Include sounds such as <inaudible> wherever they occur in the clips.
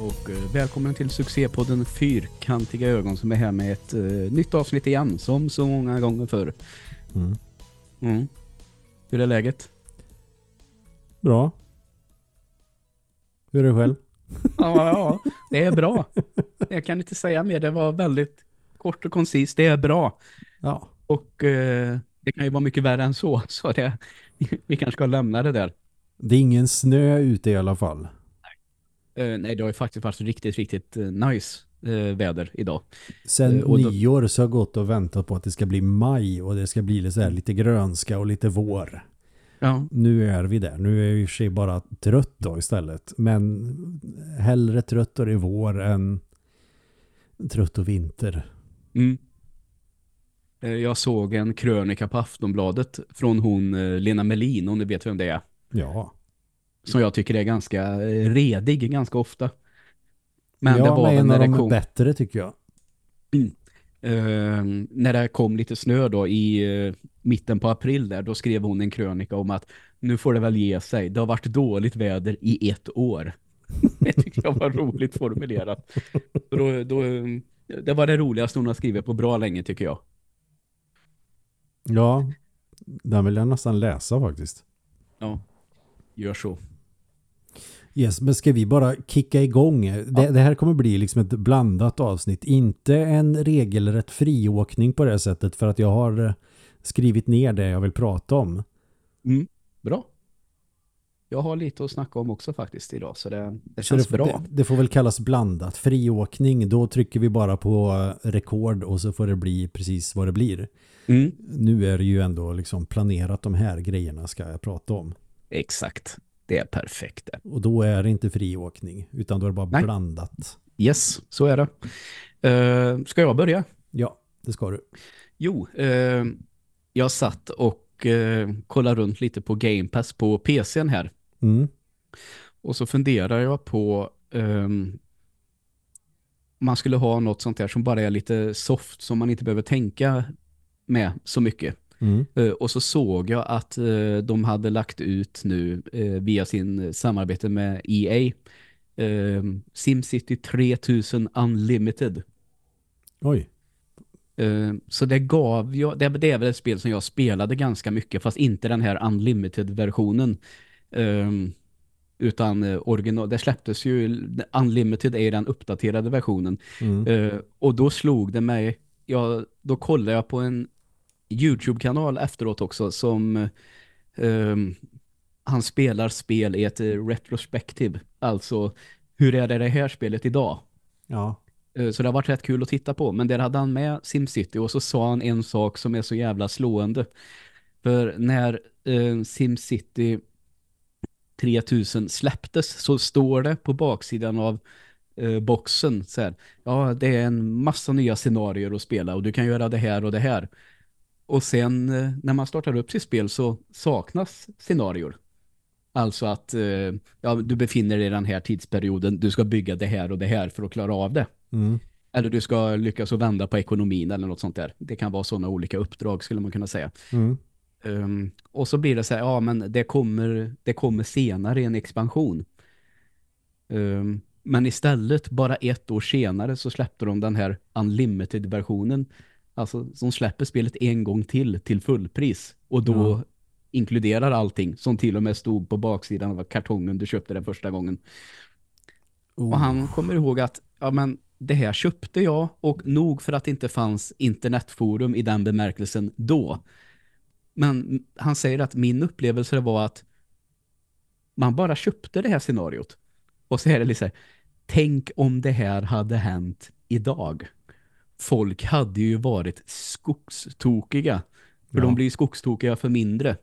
Och eh, välkommen till succépodden Fyrkantiga ögon som är här med ett uh, nytt avsnitt igen som så många gånger förr. Mm. Mm. Hur är läget? Bra. Hur är det själv? <laughs> ja, ja, det är bra. Jag kan inte säga mer, det var väldigt kort och koncist, det är bra. Ja. Och uh, det kan ju vara mycket värre än så, <laughs> så det, vi kanske ska lämna det där. Det är ingen snö ute i alla fall. Uh, nej, det har ju faktiskt varit riktigt, riktigt uh, nice uh, väder idag. Sen och då- nyår så har jag gått och väntat på att det ska bli maj och det ska bli lite, så här, lite grönska och lite vår. Ja, Nu är vi där. Nu är jag i och för sig bara trött då istället. Men hellre trött och i vår än trött och vinter. Mm. Eh, Jag såg en krönika på Aftonbladet från hon eh, Lena Melin, om ni vet vem det är. Ja. Som jag tycker är ganska eh, redig ganska ofta. Men ja, det var men när av det, de kom, bättre tycker jag. <clears throat> eh, när det kom lite snö då i eh, mitten på april där, då skrev hon en krönika om att nu får det väl ge sig. Det har varit dåligt väder i ett år. <laughs> det tyckte jag var roligt formulerat. Då, då, eh, det var det roligaste hon har skrivit på bra länge tycker jag. Ja, den vill jag nästan läsa faktiskt. Ja, gör så. Yes, men ska vi bara kicka igång? Det, det här kommer bli liksom ett blandat avsnitt. Inte en regelrätt friåkning på det sättet för att jag har eh, skrivit ner det jag vill prata om. Mm, bra. Jag har lite att snacka om också faktiskt idag, så det, det Så känns det, bra. Det, det får väl kallas blandat. Friåkning, då trycker vi bara på eh, rekord och så får det bli precis vad det blir. Mm, Nu är det ju ändå liksom planerat de här grejerna ska jag prata om. exakt. Det är perfekt. det. Och då är det inte friåkning utan då är det bara Nej. blandat. Yes, så är det. Uh, ska jag börja? Ja, det ska du. Jo, eh, jag satt och uh, kollade runt lite på Game Pass på PCn här. Mm. Och så funderar jag på ehm, man skulle ha något sånt här som bara är lite soft som man inte behöver tänka med så mycket. Mm. Eh, Och så såg jag att eh, de hade lagt ut nu eh, via sin samarbete med EA SimCity 3000 Unlimited. Oj. Så det gav jag, det, det är väl ett spel som jag spelade ganska mycket fast inte den här Unlimited-versionen. Utan original, det släpptes ju, Unlimited är den uppdaterade versionen. Mm. Och då slog det mig, ja, då kollade jag på en YouTube-kanal efteråt också som ehm, han spelar spel i ett eh, retrospektiv. Alltså, hur är det det här spelet idag? Ja. Eh, Så det har varit rätt kul att titta på. Men där hade han med SimCity och så sa han en sak som är så jävla slående. För när eh, SimCity 3000 släpptes så står det på baksidan av eh, boxen så här. Ja, det är en massa nya scenarier att spela och du kan göra det här och det här. Och sen eh, när man startar upp sitt spel så saknas scenarier. Alltså att eh, ja, du befinner dig i den här tidsperioden, du ska bygga det här och det här för att klara av det. Mm. Eller du ska lyckas att vända på ekonomin eller något sånt där. Det kan vara sådana olika uppdrag skulle man kunna säga. Mm. Ehm, och så blir det så här, ja men det kommer, det kommer senare i en expansion. Ehm, men istället, bara ett år senare så släppte de den här Unlimited-versionen. Alltså som släpper spelet en gång till, till fullpris. Och då Ja. inkluderar allting som till och med stod på baksidan av kartongen du köpte den första gången. Oh. Och han kommer ihåg att ja, men det här köpte jag och nog för att det inte fanns internetforum i den bemärkelsen då. Men han säger att min upplevelse var att man bara köpte det här scenariot. Och så är det lite så här, tänk om det här hade hänt idag. Folk hade ju varit skogstokiga. För Ja. de blir skogstokiga för mindre.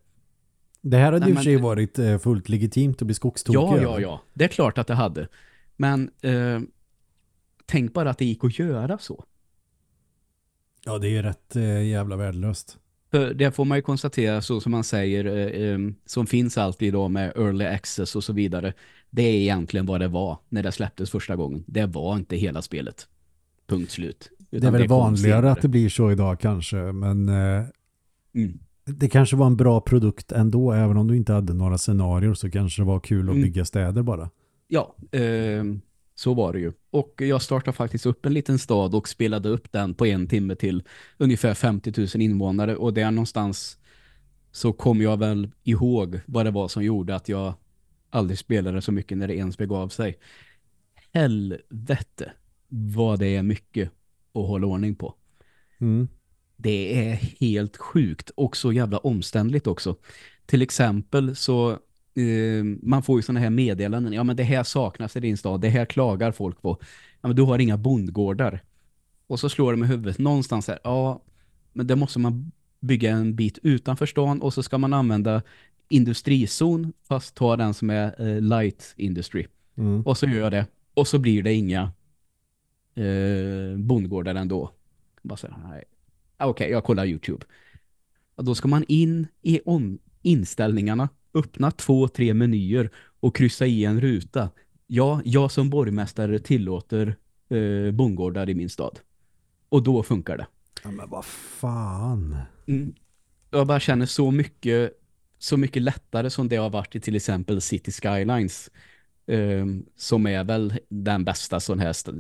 Det här hade Nej, och för sig varit eh, fullt legitimt att bli skogstokig. Ja, ja, ja. Det är klart att det hade. Men eh, tänk bara att det gick att göra så. Ja, det är ju rätt eh, jävla värdelöst. För det får man ju konstatera så som man säger, eh, eh, som finns alltid då med early access och så vidare. Det är egentligen vad det var när det släpptes första gången. Det var inte hela spelet. Punkt slut. Det är väl kom vanligare att det blir så idag kanske, men eh, Mm. det kanske var en bra produkt ändå, även om du inte hade några scenarier så kanske det var kul att Mm. bygga städer bara. Ja, eh, Så var det ju. Och jag startade faktiskt upp en liten stad och spelade upp den på en timme till ungefär 50 000 invånare. Och där någonstans så kom jag väl ihåg vad det var som gjorde att jag aldrig spelade så mycket när det ens begav sig. Helvete vad det är mycket att hålla ordning på. Mm. Det är helt sjukt och så jävla omständligt också. Till exempel så eh, man får ju sådana här meddelanden. Ja men det här saknas i din stad. Det här klagar folk på. Ja men du har inga bondgårdar. Och så slår det med huvudet någonstans här. Ja men det måste man bygga en bit utanför stan och så ska man använda industrizon fast ta den som är eh, light industry. Mm. Och så gör jag det. Och så blir det inga eh, bondgårdar ändå. Bara så här. Ah, Okej, jag kollar YouTube. Och då ska man in i om inställningarna, öppna två, tre menyer och kryssa i en ruta. Ja, jag som borgmästare tillåter eh, bondgårdar i min stad. Och då funkar det. Ja, men vad fan. Mm. Jag bara känner så mycket så mycket lättare som det har varit i till exempel City Skylines som är väl den bästa sån här st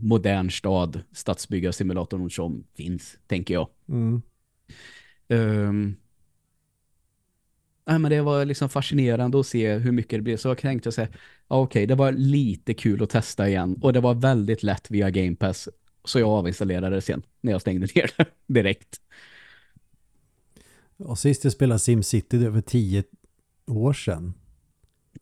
modern stad stadsbyggarsimulatorn som finns, tänker jag. Mm. Um, nej, men det var liksom fascinerande att se hur mycket det blev. Så jag tänkte säga, ja, okej, det var lite kul att testa igen. Och det var väldigt lätt via Game Pass. Så jag avinstallerade det sen när jag stängde <laughs> ner det direkt. Och sist jag spelade SimCity det var tio år sedan.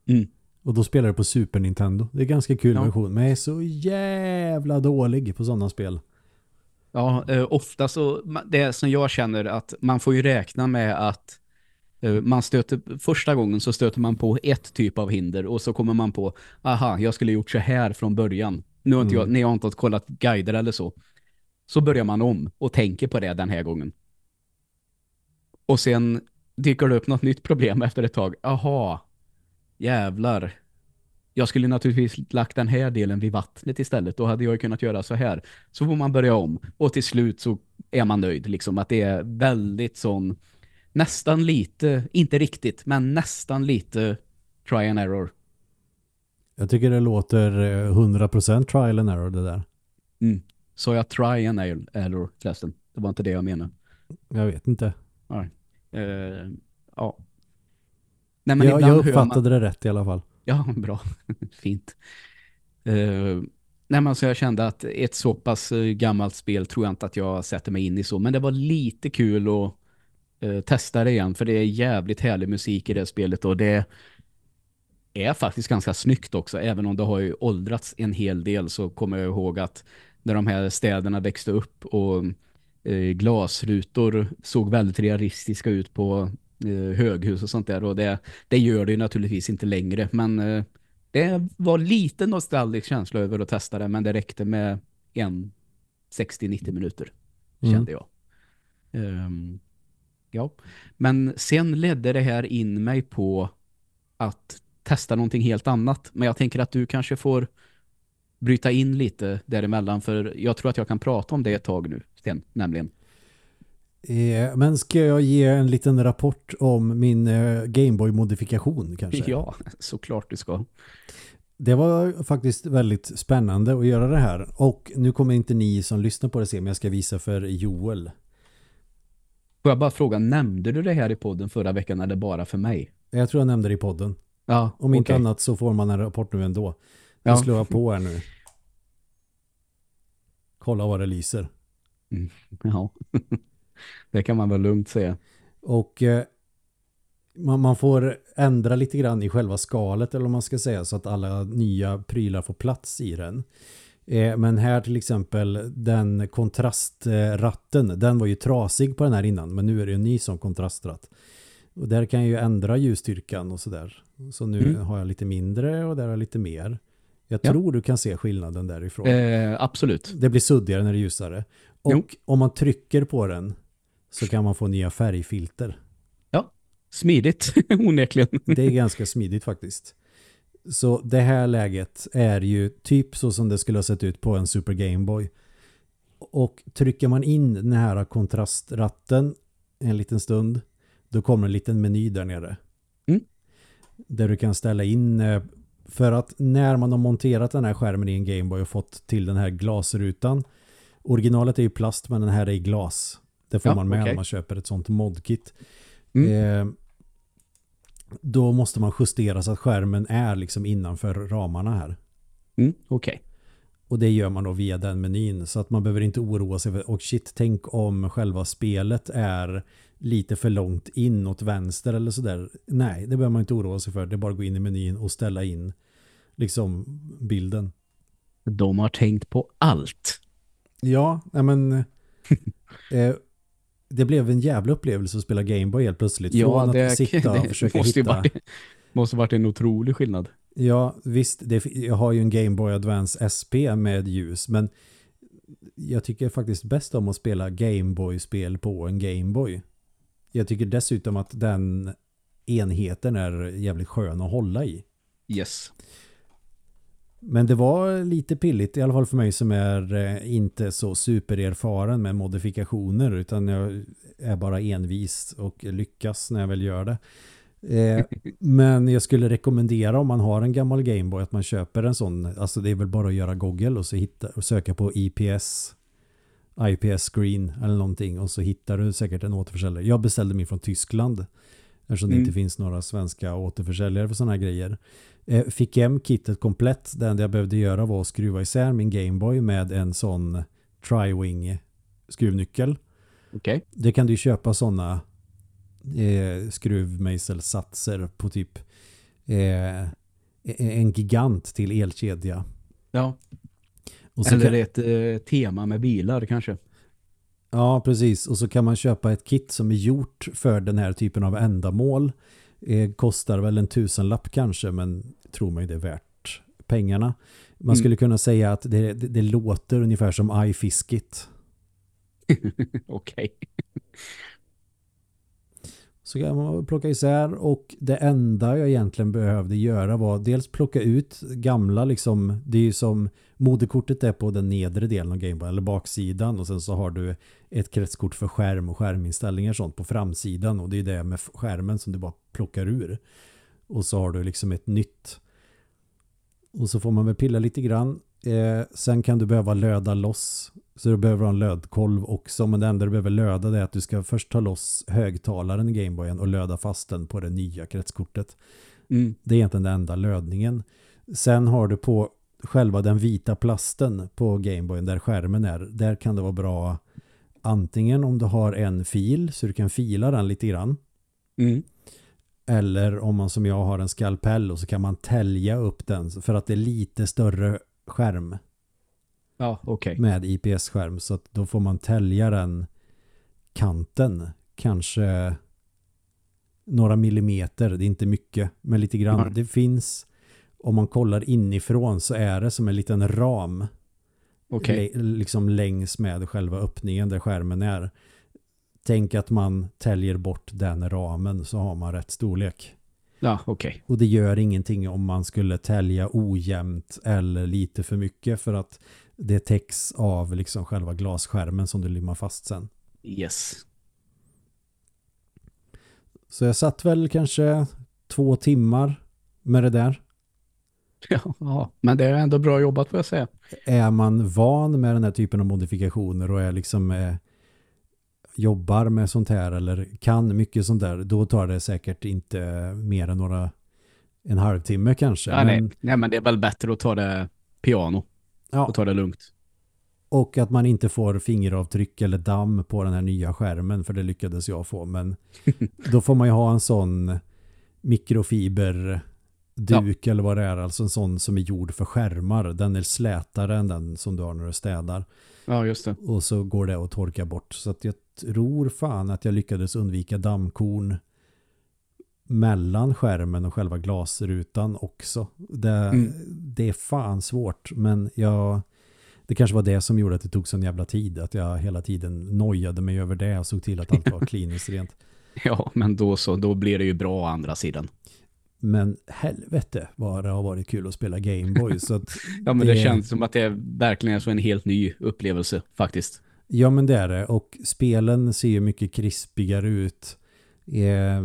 Mm. Och då spelade jag på Super Nintendo. Det är ganska kul Ja. version. Men jag är så jävla dålig på sådana spel. Ja, eh, ofta så, det som jag känner att man får ju räkna med att eh, man stöter, första gången så stöter man på ett typ av hinder och så kommer man på, aha, jag skulle gjort så här från början. Nu har inte jag, när jag inte har kollat guider eller så. Så börjar man om och tänker på det den här gången. Och sen dyker det upp något nytt problem <laughs> efter ett tag. Aha, jävlar. Jag skulle naturligtvis lagt den här delen vid vattnet istället. Då hade jag kunnat göra så här. Så får man börja om. Och till slut så är man nöjd. Liksom att det är väldigt sån, nästan lite, inte riktigt, men nästan lite try and error. Jag tycker det låter eh, 100% trial and error det där. Mm. Så jag try and error förresten. Det var inte det jag menade. Jag vet inte. Nej. Eh, ja. Nej, men jag, ibland jag hör man- uppfattade det rätt i alla fall. Ja, <laughs> bra. Fint. Uh, nej, men så jag kände att ett så pass eh, gammalt spel tror jag inte att jag sätter mig in i så. Men det var lite kul att eh, testa det igen. För det är jävligt härlig musik i det spelet. Och det är faktiskt ganska snyggt också. Även om det har ju åldrats en hel del så kommer jag ihåg att när de här städerna växte upp och eh, glasrutor såg väldigt realistiska ut på höghus och sånt där. Och det, det gör det ju naturligtvis inte längre. Men eh, det var lite nostalgisk känsla över att testa det. Men det räckte med en 60-90 minuter, Mm. kände jag. Ehm, ja. Men sen ledde det här in mig på att testa någonting helt annat. Men jag tänker att du kanske får bryta in lite däremellan. För jag tror att jag kan prata om det ett tag nu, Sten, nämligen. Eh, Men ska jag ge en liten rapport om min eh, Gameboy-modifikation kanske? Ja, såklart du ska. Det var faktiskt väldigt spännande att göra det här. Och nu kommer inte ni som lyssnar på det se, men jag ska visa för Joel. Får jag bara fråga, nämnde du det här i podden förra veckan eller bara för mig? Jag tror jag nämnde det i podden. Ja, Om inte annat så får man en rapport nu ändå. Ja. Jag slår jag på här nu. Kolla vad det lyser. <laughs> Ja, det kan man väl lugnt säga. Och eh, man, man får ändra lite grann i själva skalet eller vad man ska säga så att alla nya prylar får plats i den. Eh, men här till exempel den kontrastratten, den var ju trasig på den här innan men nu är det en ny som kontrastratt. Och där kan jag ju ändra ljusstyrkan och sådär. Så nu Mm. har jag lite mindre och där har jag lite mer. Jag Ja. tror du kan se skillnaden därifrån. Eh, absolut. Det blir suddigare när det är ljusare. Och Jo. om man trycker på den så kan man få nya färgfilter. Smidigt, <laughs> onekligen. Det är ganska smidigt faktiskt. Så det här läget är ju typ så som det skulle ha sett ut på en Super Game Boy. Och trycker man in den här kontrastratten en liten stund då kommer en liten meny där nere. Mm. Där du kan ställa in eh, För att när man har monterat den här skärmen i en Gameboy och fått till den här glasrutan. Originalet är ju plast men den här är i glas. Det får Ja, man med okej. om man köper ett sånt modkit. Mm. Eh, då måste man justera så att skärmen är liksom innanför ramarna här. Mm, Okej. Och det gör man då via den menyn. Så att man behöver inte oroa sig för, och shit, tänk om själva spelet är lite för långt in åt vänster eller sådär. Nej, det behöver man inte oroa sig för. Det är bara att gå in i menyn och ställa in liksom bilden. De har tänkt på allt. Ja, men <laughs> eh, det blev en jävla upplevelse att spela Gameboy helt plötsligt. Från att sitta <laughs> och försöka måste hitta. varit, måste varit en otrolig skillnad. Ja, visst, det, jag har ju en Game Boy Advance SP med ljus, men jag tycker faktiskt bäst om att spela Game Boy-spel på en Game Boy. Jag tycker dessutom att den enheten är jävligt skön att hålla i. Yes. Men det var lite pilligt, i alla fall för mig som är eh, inte så supererfaren med modifikationer, utan jag är bara envis och lyckas när jag väl gör det. Eh, <laughs> men jag skulle rekommendera om man har en gammal Gameboy att man köper en sån. Alltså det är väl bara att göra Google och så hitta, och söka på IPS IPS screen eller någonting och så hittar du säkert en återförsäljare. Jag beställde min från Tyskland eftersom det Mm. inte finns några svenska återförsäljare för sådana här grejer. Eh, fick hem kittet komplett. Det enda jag behövde göra var att skruva isär min Gameboy med en sån Tri-Wing skruvnyckel. Okej. Det kan du köpa sådana eh, skruvmejselsatser på typ eh, en gigant till elkedja. Ja. Eller kan, ett eh, tema med bilar kanske. ja, precis. Och så kan man köpa ett kit som är gjort för den här typen av ändamål. Eh, kostar väl en tusenlapp kanske, men tror mig det är värt pengarna. Man Mm. skulle kunna säga att det, det, det låter ungefär som iFiskit. <laughs> Okej. Så kan man plocka isär och det enda jag egentligen behövde göra var dels plocka ut gamla liksom, det är ju som moderkortet är på den nedre delen av Gameboy eller baksidan och sen så har du ett kretskort för skärm och skärminställningar och sånt på framsidan och det är det med skärmen som du bara plockar ur. Och så har du liksom ett nytt. Och så får man väl pilla lite grann. Eh, sen kan du behöva löda loss. Så du behöver ha en lödkolv också. Men det enda du behöver löda det är att du ska först ta loss högtalaren i Gameboyen och löda fast den på det nya kretskortet. Mm. Det är egentligen den enda lödningen. Sen har du på själva den vita plasten på Gameboyen där skärmen är. Där kan det vara bra antingen om du har en fil så du kan fila den lite grann. Mm. Eller om man som jag har en skalpell och så kan man tälja upp den för att det är lite större skärm Ja, okej. med IPS-skärm så att då får man tälja den kanten kanske några millimeter, det är inte mycket men lite grann. Nej. Det finns om man kollar inifrån så är det som en liten ram le- liksom längs med själva öppningen där skärmen är. Tänk att man täljer bort den ramen så har man rätt storlek. Ja, okej. Och det gör ingenting om man skulle tälja ojämnt eller lite för mycket för att det täcks av liksom själva glasskärmen som du limmar fast sen. Yes. Så jag satt väl kanske två timmar med det där. Ja, men det är ändå bra jobbat får jag säga. Är man van med den här typen av modifikationer och är liksom eh, jobbar med sånt här eller kan mycket sånt där, då tar det säkert inte mer än några en halvtimme kanske. Ja, men, nej. nej, men det är väl bättre att ta det piano ja, och ta det lugnt. och att man inte får fingeravtryck eller damm på den här nya skärmen, för det lyckades jag få. Men <laughs> då får man ju ha en sån mikrofiberduk eller vad det är, alltså en sån som är gjord för skärmar. Den är slätare än den som du har när du städar. Ja, just det. Och så går det att torka bort. Så att jag tror fan att jag lyckades undvika dammkorn mellan skärmen och själva glasrutan också. Det, Mm. det är fan svårt, men jag, det kanske var det som gjorde att det tog sån jävla tid. Att jag hela tiden nojade mig över det och såg till att allt var <laughs> kliniskt rent. Ja, men då så, då blir det ju bra å andra sidan. Men helvete vad det har varit kul att spela Gameboy. så att <laughs> Ja, men det, känns som att det verkligen är så en helt ny upplevelse faktiskt. Ja men det är det och spelen ser ju mycket krispigare ut. Eh,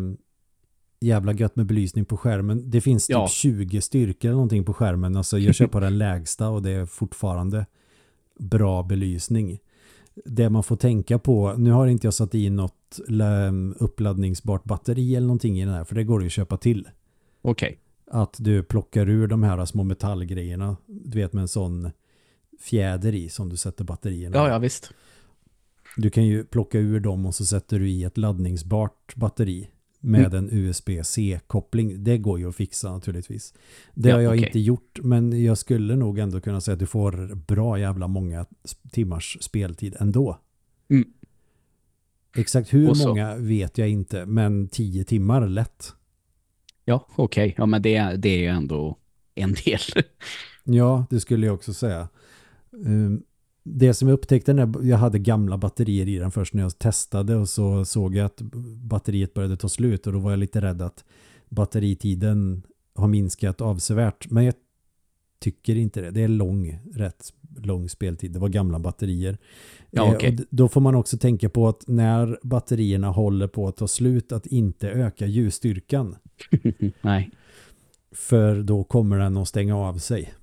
jävla gött med belysning på skärmen. Det finns typ Ja. 20 styrkor eller någonting på skärmen. Alltså jag kör på den <laughs> lägsta och det är fortfarande bra belysning. Det man får tänka på, nu har inte jag satt i något lä- uppladdningsbart batteri eller någonting i den här, för det går ju att köpa till. Okej. Att du plockar ur de här små metallgrejerna, du vet med en sån fjäder i som du sätter batterierna Ja, ja, visst. Du kan ju plocka ur dem och så sätter du i ett laddningsbart batteri med en USB-C-koppling. Det går ju att fixa naturligtvis. Det Ja, har jag okej. inte gjort, men jag skulle nog ändå kunna säga att du får bra jävla många timmars speltid ändå. Mm. Exakt hur många vet jag inte, men 10 timmar lätt. Ja, okej. Ja, men det, är- det är ju ändå en del. <laughs> Ja, det skulle jag också säga. Um, Det som jag upptäckte när jag hade gamla batterier i den först när jag testade och så såg jag att batteriet började ta slut och då var jag lite rädd att batteritiden har minskat avsevärt. Men jag tycker inte det. Det är lång, rätt lång speltid. Det var gamla batterier. Ja, Eh, d- Då får man också tänka på att när batterierna håller på att ta slut att inte öka ljusstyrkan. <laughs> Nej. För då kommer den att stänga av sig.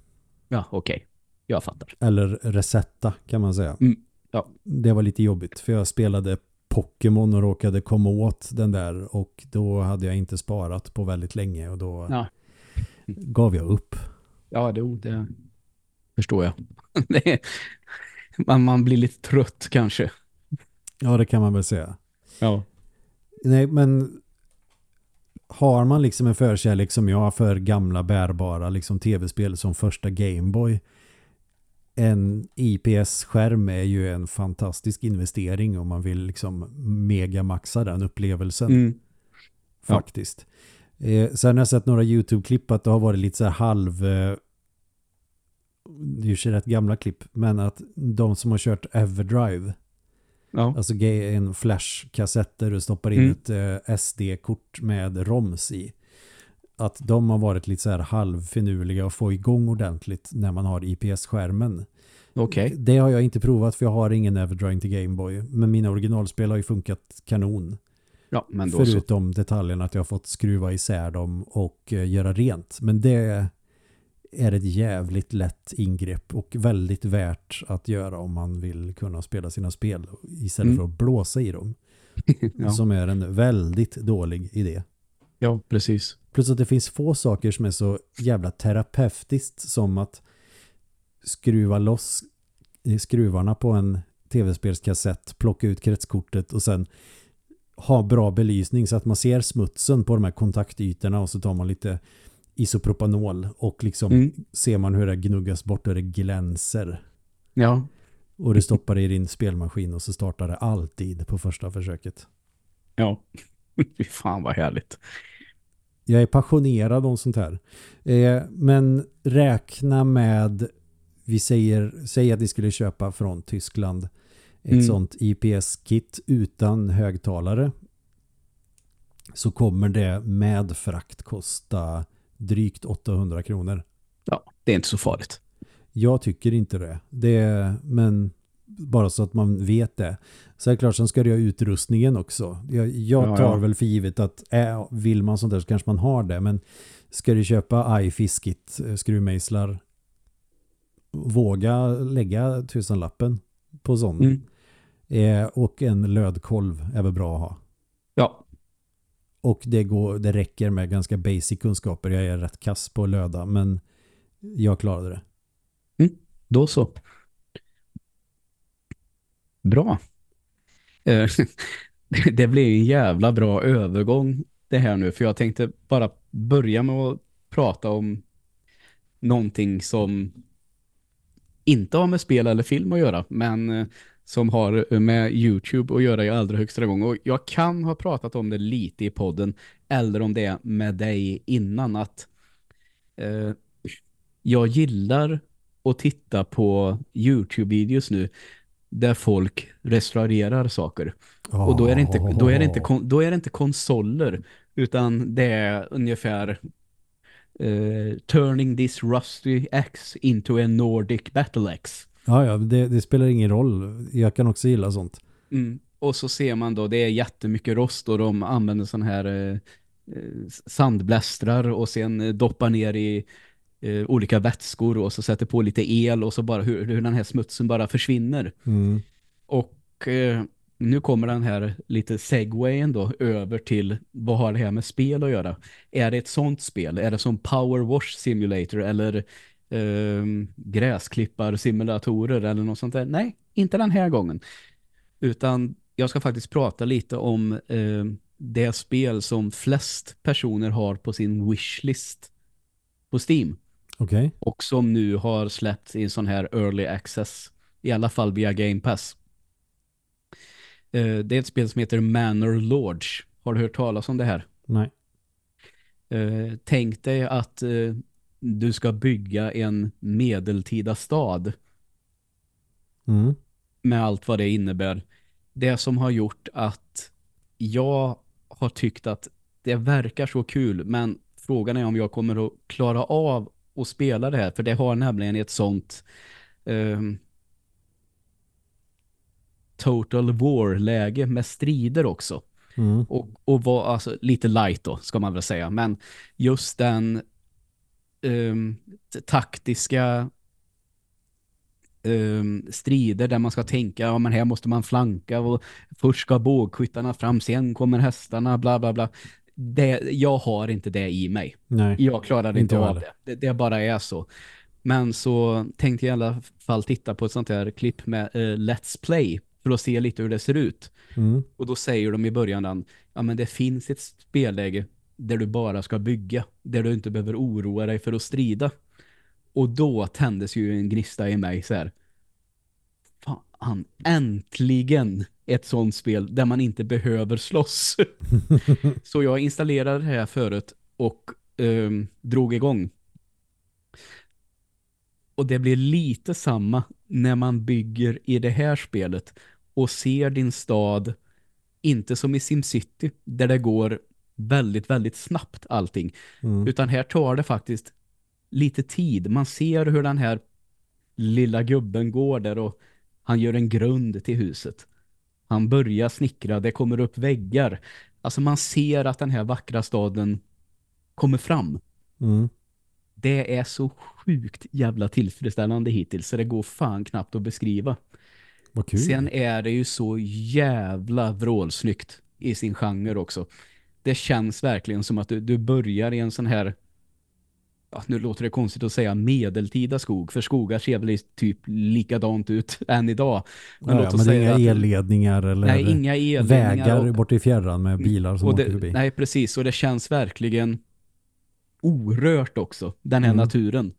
Ja, okej. Jag fattar. Eller resetta kan man säga. Mm, ja. Det var lite jobbigt för jag spelade Pokémon och råkade komma åt den där och då hade jag inte sparat på väldigt länge och då Ja. gav jag upp. Ja, det, det förstår jag. <laughs> Det är, man, man blir lite trött kanske. Ja, det kan man väl säga. Ja. Nej, men har man liksom en förkärlek som jag för gamla bärbara liksom tv-spel som första Gameboy en IPS-skärm är ju en fantastisk investering om man vill liksom megamaxa den upplevelsen. Mm. Ja. faktiskt. Eh, sen har jag sett några YouTube-klipp att det har varit lite så här halv eh, det är ju rätt gamla klipp men att de som har kört Everdrive Ja. alltså en flash-kassett där du stoppar in Mm. ett eh, SD-kort med ROMs i att de har varit lite så här halvfinurliga och få igång ordentligt när man har IPS-skärmen. Okej. Det har jag inte provat för jag har ingen Everdrive till Gameboy men mina originalspel har ju funkat kanon. Ja, men då så. Förutom detaljen att jag har fått skruva isär dem och eh, göra rent. Men det är ett jävligt lätt ingrepp och väldigt värt att göra om man vill kunna spela sina spel istället Mm. för att blåsa i dem. <laughs> Ja. Som är en väldigt dålig idé. Ja, precis. Plus att det finns få saker som är så jävla terapeutiskt som att skruva loss skruvarna på en tv-spelskassett, plocka ut kretskortet och sen ha bra belysning så att man ser smutsen på de här kontaktytorna och så tar man lite isopropanol och liksom Mm. ser man hur det gnuggas bort och det glänser. Ja. Och du stoppar det i din spelmaskin och så startar det alltid på första försöket. Ja. <laughs> Fy fan vad härligt. Jag är passionerad om sånt här. Eh, men räkna med, vi säger, säg att vi skulle köpa från Tyskland ett Mm. sånt IPS-kit utan högtalare. Så kommer det med frakt kosta drygt 800 kronor. Ja, det är inte så farligt. Jag tycker inte det. det men bara så att man vet det. Så är klart, sen ska det ha utrustningen också. Jag, jag Ja, tar ja. väl för givet att äh, vill man sånt där så kanske man har det. Men ska du köpa iFiskit eh, skruvmejslar våga lägga tusenlappen på sån. Mm. Eh, och en lödkolv är väl bra att ha. Ja. Och det, går, det räcker med ganska basic kunskaper. Jag är rätt kass på att löda men jag klarade det. Då så. Bra. Eh, <laughs> det blir en jävla bra övergång det här nu. För jag tänkte bara börja med att prata om någonting som inte har med spel eller film att göra. Men eh, som har med YouTube att göra i allra högsta gång. Och jag kan ha pratat om det lite i podden. Eller om det är med dig innan att eh, jag gillar att titta på YouTube-videos nu där folk restaurerar saker. Och då är det inte, då är det inte, då är det inte konsoler utan det är ungefär eh, turning this rusty X into a Nordic battle X. Ja, ja det, det spelar ingen roll. Jag kan också gilla sånt. Mm. Och så ser man då, det är jättemycket rost och de använder sån här eh, eh, sandblästrar och sen eh, doppar ner i eh, olika vätskor och så sätter på lite el och så bara hur, hur den här smutsen bara försvinner. Mm. Och eh, nu kommer den här lite segwayen då över till vad har det här med spel att göra? Är det ett sånt spel? Är det som Power Wash Simulator eller eh, gräsklipparsimulatorer eller något sånt där? Nej, inte den här gången. Utan jag ska faktiskt prata lite om eh, det spel som flest personer har på sin wishlist på Steam. Okej. Och som nu har släppts i en sån här early access. I alla fall via Game Pass. Eh, det är ett spel som heter Manor Lodge. Har du hört talas om det här? Nej. Eh, tänk dig att eh, du ska bygga en medeltida stad Mm. med allt vad det innebär. Det som har gjort att jag har tyckt att det verkar så kul men frågan är om jag kommer att klara av att spela det här för det har nämligen ett sånt ehm, total war-läge med strider också. Mm. Och, och var alltså lite light då, ska man väl säga. Men just den t- taktiska ehm, strider där man ska tänka, ja men här måste man flanka och först ska bågskyttarna fram, sen kommer hästarna, bla bla bla. Det, jag har inte det i mig. Nej. Jag klarar inte, av det. det. Det bara är så. Men så tänkte jag i alla fall titta på ett sånt här klipp med eh, Let's Play för att se lite hur det ser ut. Mm. Och då säger de i början att ja, men det finns ett spelläge där du bara ska bygga. Där du inte behöver oroa dig för att strida. Och då tändes ju en gnista i mig så här. Fan, äntligen ett sånt spel där man inte behöver slåss. <laughs> så jag installerade det här förut och ehm, drog igång. Och det blir lite samma när man bygger i det här spelet och ser din stad inte som i SimCity där det går väldigt, väldigt snabbt allting. Mm. Utan här tar det faktiskt lite tid. Man ser hur den här lilla gubben går där och han gör en grund till huset. Han börjar snickra, det kommer upp väggar. Alltså man ser att den här vackra staden kommer fram. Mm. Det är så sjukt jävla tillfredsställande hittills så det går fan knappt att beskriva. Vad kul. Sen är det ju så jävla vrålsnyggt i sin genre också. Det känns verkligen som att du, du börjar i en sån här ja, nu låter det konstigt att säga medeltida skog, för skogar ser väl typ likadant ut <laughs> än idag. Men, ja, låt oss men det är säga inga elledningar eller Nej, inga elledningar. vägar och- bort i fjärran med bilar som och åker förbi. nej, precis. Och det känns verkligen orört också, den här Mm. naturen.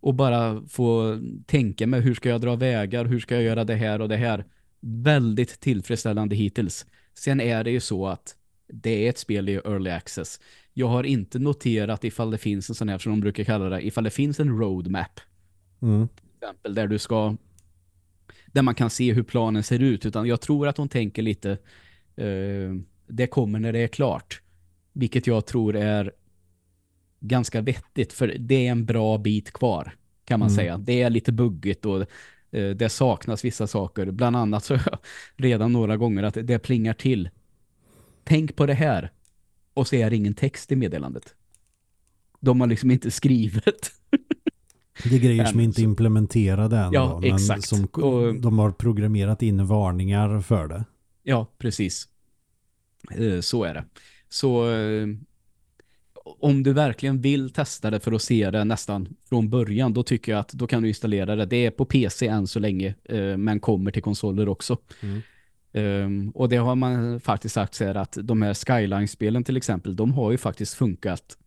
Och bara få tänka mig hur ska jag dra vägar, hur ska jag göra det här och det här. Väldigt tillfredsställande hittills. Sen är det ju så att det är ett spel i early access. Jag har inte noterat ifall det finns en sån här, som de brukar kalla det, ifall det finns en roadmap Mm. exempel där du ska där man kan se hur planen ser ut utan jag tror att hon tänker lite eh, det kommer när det är klart vilket jag tror är ganska vettigt för det är en bra bit kvar kan man Mm. säga. Det är lite buggigt och eh, det saknas vissa saker. Bland annat så <laughs> redan några gånger att det plingar till. Tänk på det här. Och så är det ingen text i meddelandet. De har liksom inte skrivit. <laughs> Det är grejer som inte är implementerade än Ja, då, men exakt. som Och- de har programmerat in varningar för det. Ja, precis. Eh, Så är det. Så eh, om du verkligen vill testa det för att se det nästan från början, då tycker jag att då kan du installera det. Det är på PC än så länge, eh, men kommer till konsoler också. Mm. Um, och det har man faktiskt sagt så här att de här Skyline-spelen till exempel, de har ju faktiskt funkat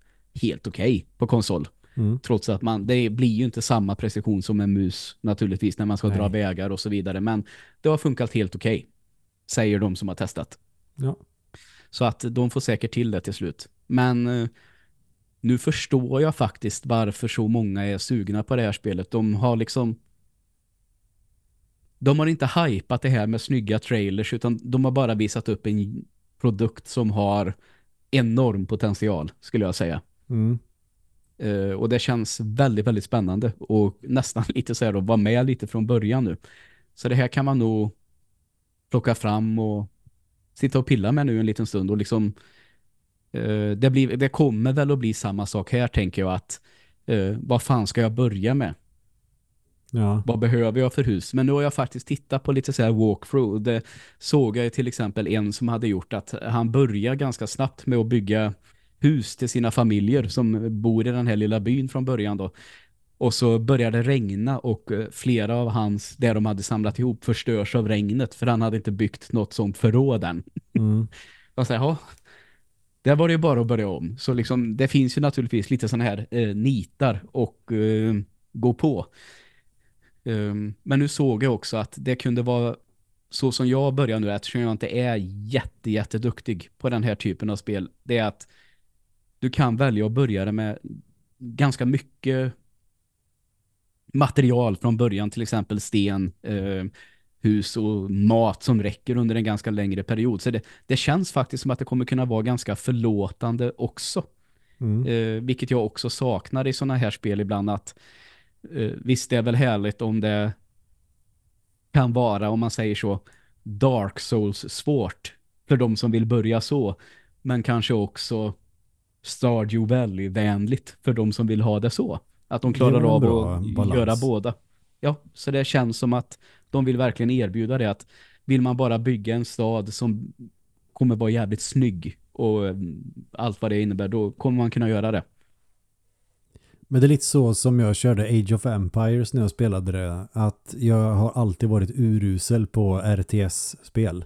helt okej på konsol. Mm. Trots att man, det blir ju inte samma precision som en mus naturligtvis när man ska Nej. dra vägar och så vidare. Men det har funkat helt okej, säger de som har testat. Ja. Så att de får säkert till det till slut. Men eh, nu förstår jag faktiskt varför så många är sugna på det här spelet. De har liksom de har inte hypat det här med snygga trailers utan de har bara visat upp en produkt som har enorm potential skulle jag säga. Mm. Eh, och det känns väldigt, väldigt spännande och nästan <laughs> lite så här att vara med lite från början nu. Så det här kan man nog plocka fram och sitta och pilla med nu en liten stund och liksom Eh, det, blir, det kommer väl att bli samma sak här tänker jag att eh, vad fan ska jag börja med? Ja. Vad behöver jag för hus? Men nu har jag faktiskt tittat på lite så här walkthrough. Det såg jag till exempel en som hade gjort att han börjar ganska snabbt med att bygga hus till sina familjer som bor i den här lilla byn från början då. Och så började det regna och eh, flera av hans, där de hade samlat ihop, förstörs av regnet för han hade inte byggt något sånt förråd än. Mm. <laughs> Jag säger, ja, där var det ju bara att börja om. Så liksom, det finns ju naturligtvis lite sådana här eh, nitar och eh, gå på. Um, men nu såg jag också att det kunde vara så som jag börjar nu, eftersom jag inte är jätte, jätteduktig på den här typen av spel, det är att du kan välja att börja med ganska mycket material från början, till exempel sten, eh, hus och mat som räcker under en ganska längre period. Så det, det känns faktiskt som att det kommer kunna vara ganska förlåtande också. Mm. Eh, vilket jag också saknar i sådana här spel ibland att eh, visst det är väl härligt om det kan vara, om man säger så, Dark Souls svårt för de som vill börja så. Men kanske också Stardew Valley-vänligt för de som vill ha det så. Att de klarar av att balans. göra båda. Ja, så det känns som att de vill verkligen erbjuda det att vill man bara bygga en stad som kommer vara jävligt snygg och eh, allt vad det innebär, då kommer man kunna göra det. Men det är lite så som jag körde Age of Empires när jag spelade det. Att jag har alltid varit urusel på RTS-spel.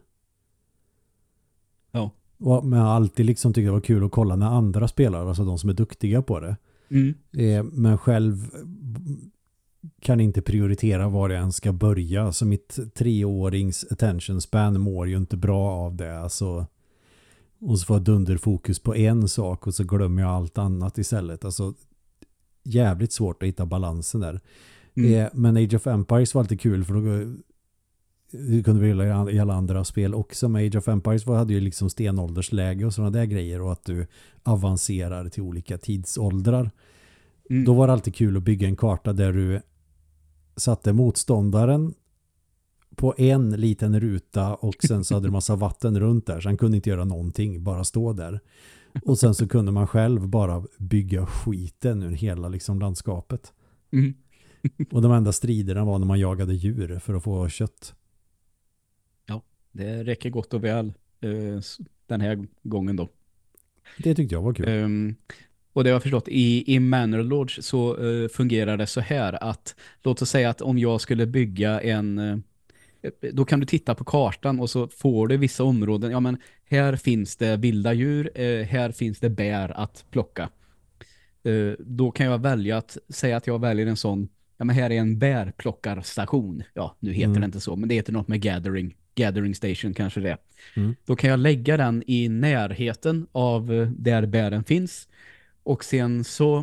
Ja. Och, men jag har alltid liksom tyckt det var kul att kolla när andra spelar, alltså de som är duktiga på det. Mm. Eh, men själv kan inte prioritera var jag än ska börja. Så mitt treårings attention span mår ju inte bra av det. Alltså, och så får jag dunderfokus på en sak och så glömmer jag allt annat istället. Alltså jävligt svårt att hitta balansen där. Mm. Eh, men Age of Empires var alltid kul för då det kunde vi gilla i alla andra spel också. Men Age of Empires var, hade ju liksom stenåldersläge och sådana där grejer och att du avancerar till olika tidsåldrar. Mm. Då var det alltid kul att bygga en karta där du satte motståndaren på en liten ruta och sen så hade du massa vatten runt där så han kunde inte göra någonting, bara stå där. Och sen så kunde man själv bara bygga skiten ur hela liksom landskapet. Mm. <laughs> Och de enda striderna var när man jagade djur för att få kött. Det räcker gott och väl eh, den här gången då. Det tyckte jag var kul. Ehm, och det har jag förstått, i, i Manor Lodge så eh, fungerar det så här att låt oss säga att om jag skulle bygga en eh, då kan du titta på kartan och så får du vissa områden, ja men här finns det vilda djur, eh, här finns det bär att plocka. Eh, då kan jag välja att säga att jag väljer en sån, ja men här är en bärplockarstation. Ja, nu heter Mm. det inte så, men det heter något med gathering, gathering station kanske det. Mm. Då kan jag lägga den i närheten av eh, där bären finns. Och sen så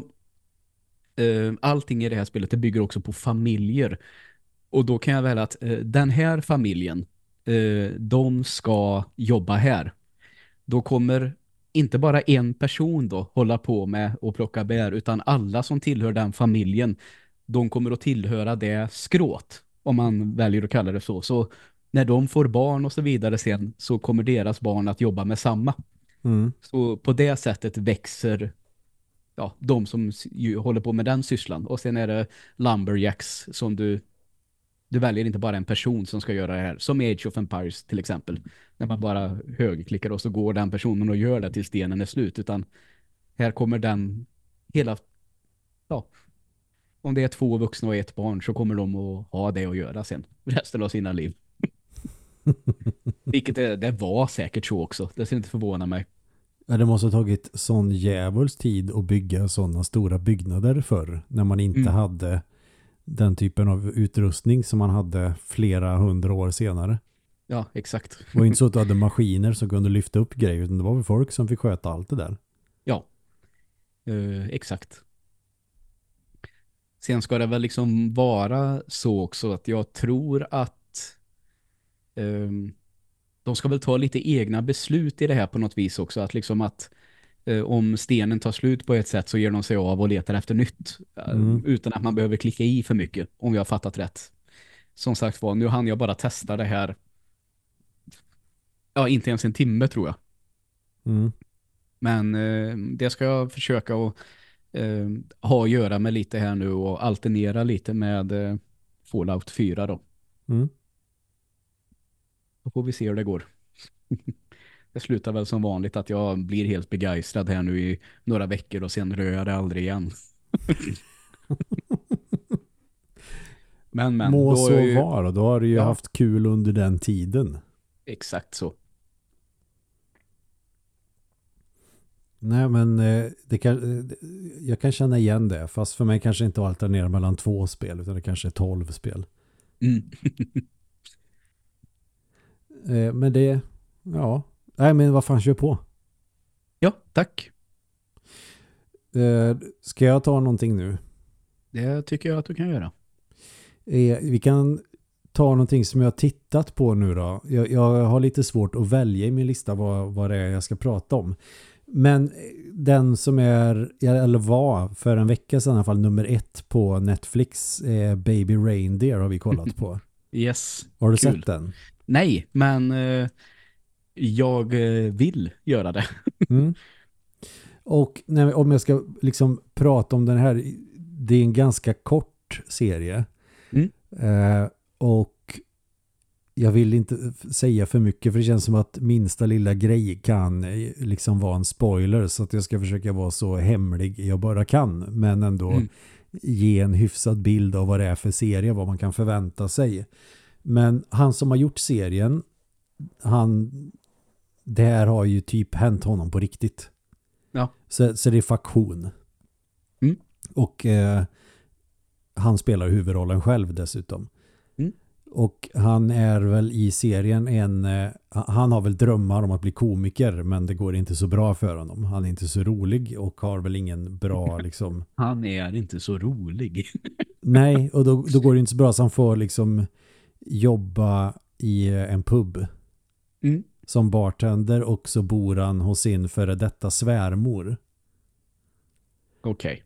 eh, allting i det här spelet det bygger också på familjer. Och då kan jag välja att eh, den här familjen eh, de ska jobba här. Då kommer inte bara en person då hålla på med att plocka bär utan alla som tillhör den familjen de kommer att tillhöra det skråt om man väljer att kalla det så. Så när de får barn och så vidare sen så kommer deras barn att jobba med samma. Mm. Så på det sättet växer ja, de som håller på med den sysslan. Och sen är det lumberjacks som du du väljer inte bara en person som ska göra det här. Som Age of Empires till exempel. När man bara högerklickar och så går den personen och gör det till stenen är slut. Utan här kommer den hela ja, om det är två vuxna och ett barn så kommer de att ha det att göra sen. Resten av sina liv. <laughs> Vilket det, det var säkert så också. Det ska inte förvåna mig. Ja, det måste ha tagit sån djävuls tid att bygga sådana stora byggnader förr. När man inte Mm. hade den typen av utrustning som man hade flera hundra år senare. Ja, exakt. Det var inte så att du hade maskiner som kunde lyfta upp grejer utan det var väl folk som fick sköta allt det där. Ja, eh, exakt. Sen ska det väl liksom vara så också att jag tror att ehm, de ska väl ta lite egna beslut i det här på något vis också. Att liksom att eh, om stenen tar slut på ett sätt så ger de sig av och letar efter nytt. eh, Mm. Utan att man behöver klicka i för mycket, om jag har fattat rätt. Som sagt var, nu hann jag bara testa det här. Ja, inte ens en timme tror jag. Mm. Men eh, det ska jag försöka att eh, ha att göra med lite här nu och alternera lite med eh, Fallout 4 då. Mm. Då får vi se hur det går. <laughs> det slutar väl som vanligt att jag blir helt begeistrad här nu i några veckor och sen rör jag det aldrig igen. men men. Må då så ju- vara, då har du ju Ja. haft kul under den tiden. Exakt så. Nej men eh, det kan, eh, jag kan känna igen det. Fast för mig kanske inte alternera mellan två spel utan det kanske är tolv spel. Mm. <laughs> Eh, men det, ja. Nej men vad fan kör på. Ja, tack. Eh, ska jag ta någonting nu? Det tycker jag att du kan göra. Eh, vi kan ta någonting som jag har tittat på nu då. Jag, jag har lite svårt att välja i min lista vad, vad det är jag ska prata om. Men eh, den som är, eller var för en vecka sedan i alla fall, nummer ett på Netflix, eh, Baby Reindeer har vi kollat på. <laughs> Yes. Har du Kul. sett den? Nej, men eh, jag eh, vill göra det. <laughs> Mm. Och när, om jag ska liksom prata om den här, det är en ganska kort serie. Mm. Eh, och jag vill inte säga för mycket för det känns som att minsta lilla grej kan eh, liksom vara en spoiler så att jag ska försöka vara så hemlig jag bara kan men ändå Mm. ge en hyfsad bild av vad det är för serie, vad man kan förvänta sig. Men han som har gjort serien, han det här har ju typ hänt honom på riktigt. Ja. Så, så det är faktion. Mm. Och eh, han spelar huvudrollen själv dessutom. Mm. Och han är väl i serien en, eh, han har väl drömmar om att bli komiker men det går inte så bra för honom. Han är inte så rolig och har väl ingen bra <laughs> liksom Han är inte så rolig. <laughs> Nej, och då, då går det inte så bra så han får liksom jobba i eh, en pub Mm. Som bartender och så bor han hos sin före detta svärmor. Okej.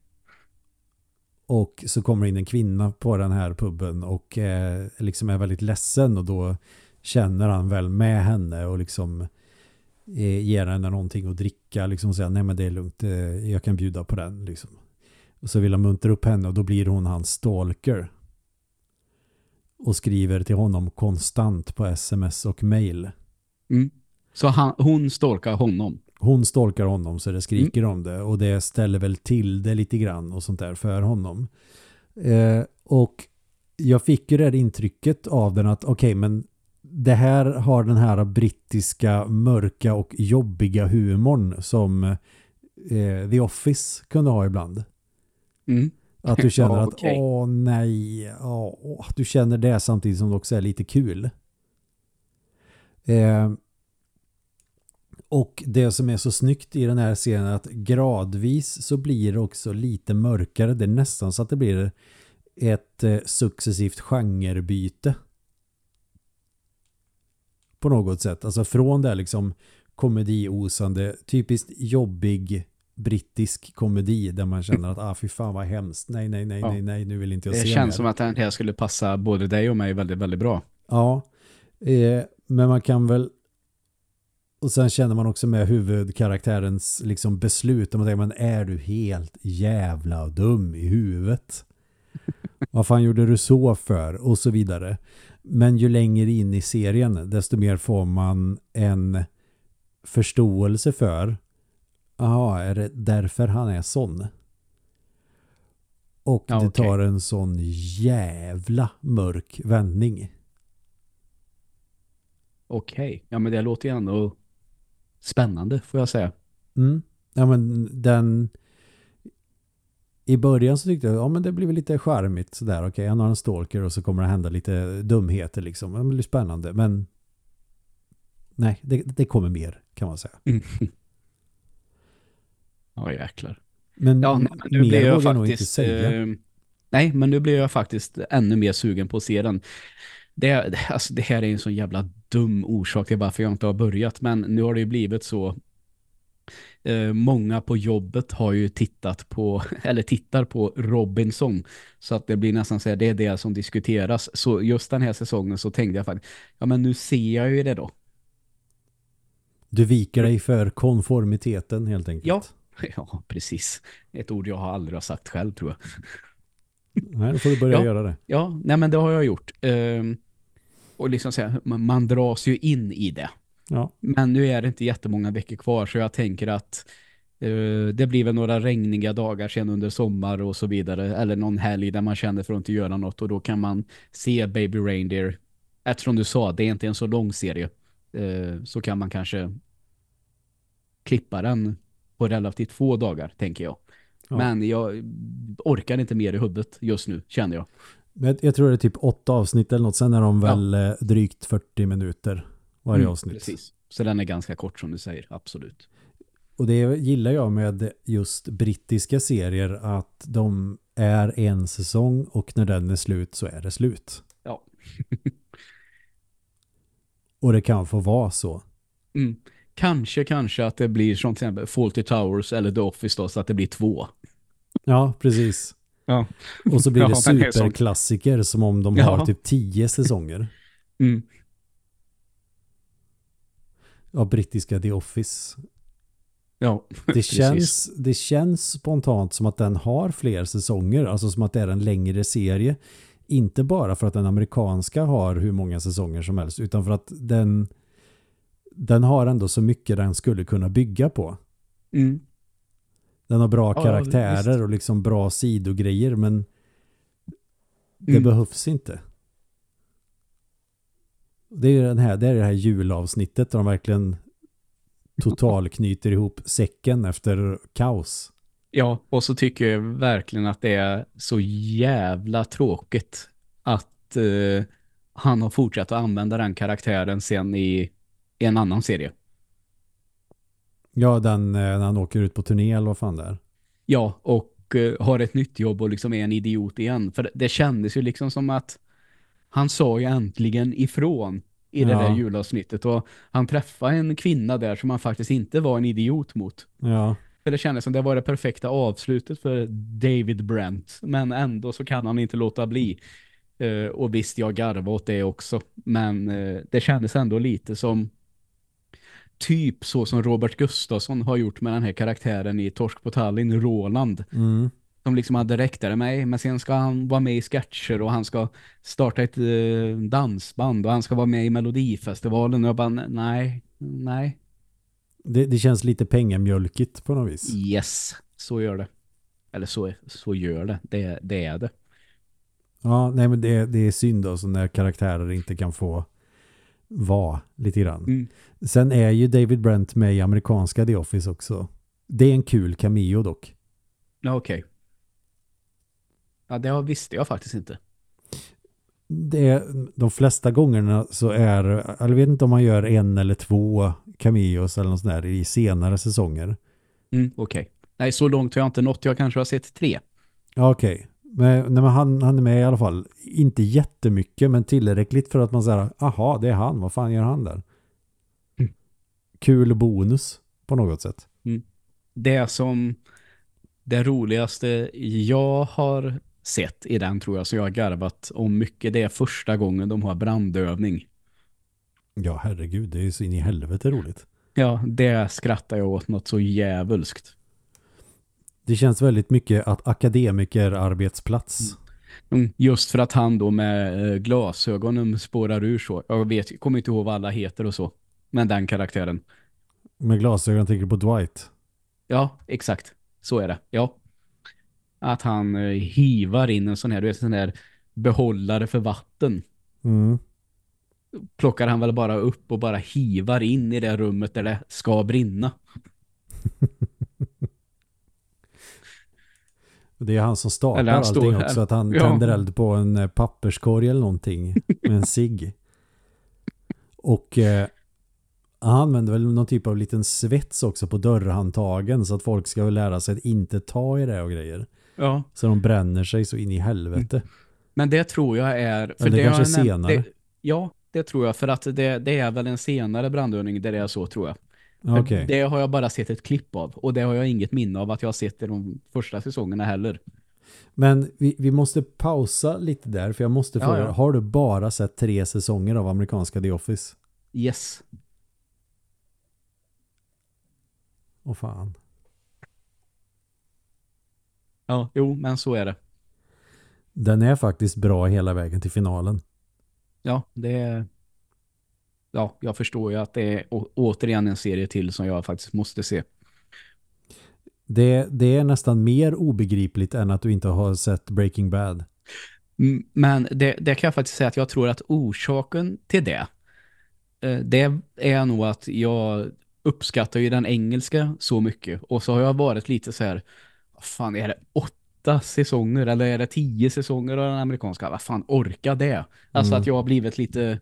Och så kommer in en kvinna på den här puben och eh, liksom är väldigt ledsen och då känner han väl med henne och liksom eh, ger henne någonting att dricka liksom och säger nej men det är lugnt, eh, jag kan bjuda på den liksom. Och så vill han muntra upp henne och då blir hon hans stalker. Och skriver till honom konstant på sms och mail. Mm. Så han, hon stalkar honom. Hon stalkar honom så det skriker om det och det ställer väl till det lite grann och sånt där för honom. Eh, och jag fick ju det intrycket av den att okej men det här har den här brittiska mörka och jobbiga humorn som eh, The Office kunde ha ibland. Mm. Att du känner <laughs> Ja, att okej. åh nej, åh, du känner det samtidigt som det också är lite kul. Eh, och det som är så snyggt i den här serien är att gradvis så blir det också lite mörkare. Det är nästan så att det blir ett eh, successivt genrebyte. På något sätt. Alltså från det här liksom komediosande, typiskt jobbig brittisk komedi där man känner att ah fy fan vad hemskt. Nej, nej, nej, Ja. nej, nej, nu vill inte jag Det se känns mer. som att den här skulle passa både dig och mig väldigt, väldigt bra. Ja, eh, men man kan väl och sen känner man också med huvudkaraktärens liksom beslut att säga, men är du helt jävla dum i huvudet? <laughs> Vad fan gjorde du så för? Och så vidare. Men ju längre in i serien desto mer får man en förståelse för Jaha, är det därför han är sån? Och Ja, det tar en sån jävla mörk vändning. Okej. Ja, men det låter ju ändå spännande, får jag säga. Mm. Ja men den i början så tyckte jag ja men det blir väl lite charmigt sådär. Okej, han har en stalker och så kommer det hända lite dumheter liksom. Det blir spännande men nej, det, det kommer mer kan man säga. <laughs> Ja, jäklar. Men, Ja, nej, men nu blir jag jag faktiskt... säga. Eh, nej, men nu blir jag faktiskt ännu mer sugen på att se den. Det, alltså, det här är en så jävla dum orsak till varför jag inte har börjat. Men nu har det ju blivit så. Eh, många på jobbet har ju tittat på, <laughs> eller tittar på Robinson. Så att det blir nästan så här, det är det som diskuteras. Så just den här säsongen så tänkte jag faktiskt, ja men nu ser jag ju det då. Du viker dig för konformiteten helt enkelt. Ja. <laughs> Ja, precis. Ett ord jag har aldrig har sagt själv tror jag. Nej, då får du börja Ja. göra det. Ja, nej men det har jag gjort. Ehm, och liksom säga, man, dras ju in i det. Ja. Men nu är det inte jättemånga veckor kvar så jag tänker att eh, det blir väl några regniga dagar sen under sommar och så vidare. Eller någon helg där man känner för att inte göra något och då kan man se Baby Reindeer. Eftersom du sa, det är inte en så lång serie. eh, så kan man kanske klippa den på relativt få dagar, tänker jag. Ja. Men jag orkar inte mer i huvudet just nu, känner jag. Men jag- tror det är typ åtta avsnitt eller något. Sen är de Ja. väl eh, drygt 40 minuter varje Mm, avsnitt. Precis. Så den är ganska kort som du säger, absolut. Och det gillar jag med just brittiska serier att de är en säsong och när den är slut så är det slut. Ja. <laughs> Och det kan få vara så. Mm. Kanske, kanske att det blir som till exempel Fawlty Towers eller The Office då, så att det blir två. Ja, precis. Ja. Och så blir <laughs> det Ja, superklassiker som om de Ja. har typ tio säsonger. Mm. Av brittiska The Office. Ja, Det <laughs> Precis. känns, det känns spontant som att den har fler säsonger. Alltså som att det är en längre serie. Inte bara för att den amerikanska har hur många säsonger som helst. Utan för att den, den har ändå så mycket den skulle kunna bygga på. Mm. Den har bra Ja, karaktärer visst. och liksom bra sidogrejer. Men det Mm. behövs inte. Det är ju den här, det är det här julavsnittet där de verkligen total knyter ihop säcken efter kaos. Ja, och så tycker jag verkligen att det är så jävla tråkigt att eh, han har fortsatt att använda den karaktären sen i en annan serie. Ja, den eh, när han åker ut på turné eller vad fan det är. Ja, och eh, har ett nytt jobb och liksom är en idiot igen. För det kändes ju liksom som att han sa ju äntligen ifrån i det Ja. där julavsnittet. Och han träffade en kvinna där som han faktiskt inte var en idiot mot. Ja, För det kändes som det var det perfekta avslutet för David Brent. Men ändå så kan han inte låta bli. Eh, och visst, jag garvar åt det också. Men det kändes ändå lite som typ så som Robert Gustafsson har gjort med den här karaktären i Torsk på Tallinn, Roland. mm. Som liksom hade där med, men sen ska han vara med i sketcher och han ska starta ett eh, dansband och han ska vara med i Melodifestivalen och jag bara, nej, nej, Det, det känns lite pengamjölkigt på något vis. yes, så gör det. Eller så, så gör det, det, det är det. Ja, nej men det, det är synd alltså när karaktärer inte kan få vara lite grann. Mm. Sen är ju David Brent med i amerikanska The Office också. Det är en kul cameo dock. Ja, okej. Ja, det visste jag faktiskt inte. Det är, de flesta gångerna så är, jag vet inte om man gör en eller två cameos eller något sånt där i senare säsonger. Mm, okej. Nej, så långt har jag inte nått. Jag kanske har sett tre. Okej. Men, nej, men han, han är med i alla fall. Inte jättemycket, men tillräckligt för att man säger, aha, det är han. Vad fan gör han där? Mm. Kul bonus på något sätt. Det som det roligaste jag har sett i den tror jag, så jag har garvat om mycket, det är första gången de har brandövning. Ja, herregud, det är ju så in i helvete roligt. Ja, det skrattar jag åt något så jävulskt. Det känns väldigt mycket att akademikerarbetsplats. Mm, just för att han då med eh, glasögonen spårar ur så. Jag vet, kommer inte ihåg vad alla heter och så. Men den karaktären. Med glasögon tänker du på Dwight. Ja, exakt. Så är det. Ja. Att han eh, hivar in en sån här, du vet, sån här behållare för vatten. Mm. Plockar han väl bara upp och bara hivar in i det rummet där det ska brinna. <laughs> Det är han som startar Eller han allting här. också. Att han Ja. tänder eld på en eh, papperskorg eller någonting. Med en cigg. Och eh, han använder väl någon typ av liten svets också på dörrhandtagen. Så att folk ska väl lära sig att inte ta i det och grejer. Ja. Så de bränner sig så in i helvete. Men det tror jag är... Men det har kanske är senare. Det, ja, det tror jag. För att det, det är väl en senare brandövning där det är så, tror jag. Okej. Det har jag bara sett ett klipp av. Och det har jag inget minne av att jag har sett i de första säsongerna heller. Men vi, vi måste pausa lite där. För jag måste Ja, fråga. ja. Har du bara sett tre säsonger av amerikanska The Office? Yes. Och fan. Ja, jo, men så är det. Den är faktiskt bra hela vägen till finalen. Ja, det är... Ja, jag förstår ju att det är återigen en serie till som jag faktiskt måste se. Det, det är nästan mer obegripligt än att du inte har sett Breaking Bad. Mm, Men det, det kan jag faktiskt säga att jag tror att orsaken till det eh, det är nog att jag uppskattar ju den engelska så mycket. Och så har jag varit lite så här, vad fan är det åtta säsonger eller är det tio säsonger av den amerikanska? Vad fan orkar det? Alltså Mm. att jag har blivit lite,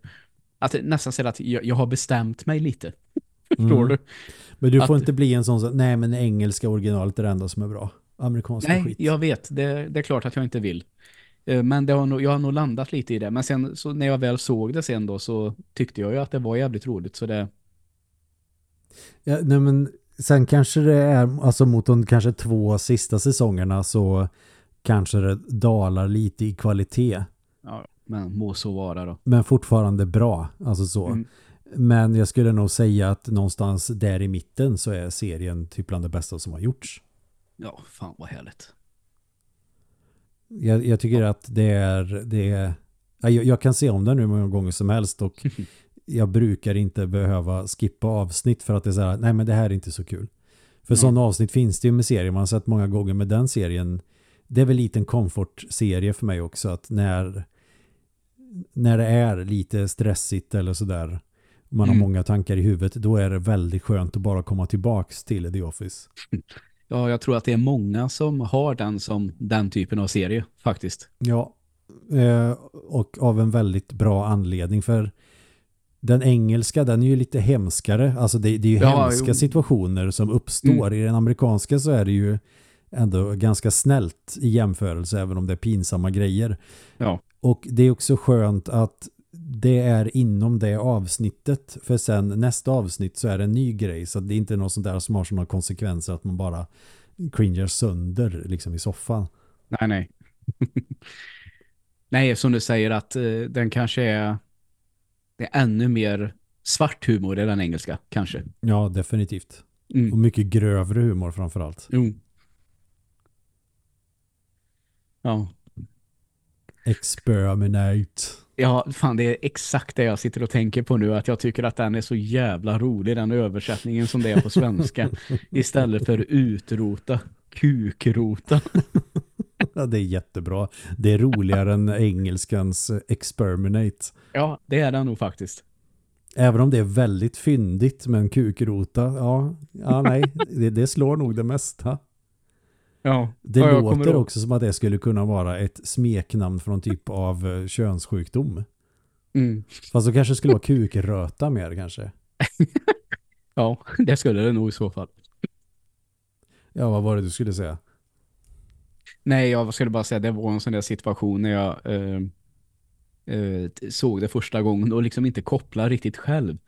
att nästan så att jag, jag har bestämt mig lite. <laughs> Förstår Mm. du? Men du får Att- inte bli en sån som, nej men engelska originalet är det enda som är bra. Amerikanska Nej, skit. jag vet. Det, det är klart att jag inte vill. Eh, Men det har nog, jag har nog landat lite i det. Men sen så när jag väl såg det sen då så tyckte jag ju att det var jävligt roligt. Så det, Ja, nej men sen kanske det är, alltså mot de kanske två sista säsongerna så kanske det dalar lite i kvalitet. ja, men må så vara då. Men fortfarande bra, alltså så. Mm. Men jag skulle nog säga att någonstans där i mitten så är serien typ bland det bästa som har gjorts. Ja, fan vad härligt. Jag, jag tycker att det är, det är ja, jag, jag kan se om den nu många gånger som helst och <laughs> jag brukar inte behöva skippa avsnitt för att det är så här, nej men det här är inte så kul. För Nej. sådana avsnitt finns det ju med serier, man har sett många gånger med den serien. Det är väl lite en komfortserie för mig också att när när det är lite stressigt eller sådär man har Mm. många tankar i huvudet, då är det väldigt skönt att bara komma tillbaks till The Office. <laughs> Ja, jag tror att det är många som har den som den typen av serie faktiskt. Ja, eh, och av en väldigt bra anledning för den engelska den är ju lite hemskare. Alltså det, det är ju Ja, hemska jo. situationer som uppstår. I den amerikanska så är det ju ändå ganska snällt i jämförelse även om det är pinsamma grejer. Ja. Och det är också skönt att det är inom det avsnittet för sen nästa avsnitt så är det en ny grej så det är inte något sånt där som har sådana konsekvenser att man bara cringar sönder liksom i soffan. Nej, nej. <laughs> nej, som du säger att eh, den kanske är, det är ännu mer svart humor i den engelska, kanske. Ja, definitivt. Och Mm. mycket grövre humor framförallt. Jo. Ja. Experiment. Ja, fan det är exakt det jag sitter och tänker på nu. Att jag tycker att den är så jävla rolig, den översättningen som det är på svenska. <laughs> istället för utrota, kukrota. <laughs> Ja, det är jättebra. Det är roligare än engelskans experiment. Ja, det är den nog faktiskt. Även om det är väldigt fyndigt med en kukrota. Ja, ja nej, det, det slår nog det mesta. Ja, Det ja, låter också som att det skulle kunna vara ett smeknamn från typ av eh, könssjukdom. Mm. Fast det kanske skulle vara kukröta mer kanske. <laughs> Ja, det skulle det nog i så fall. Ja, vad var det du skulle säga? Nej, jag skulle bara säga det var en sån där situation när jag eh, eh, såg det första gången och liksom inte kopplar riktigt själv.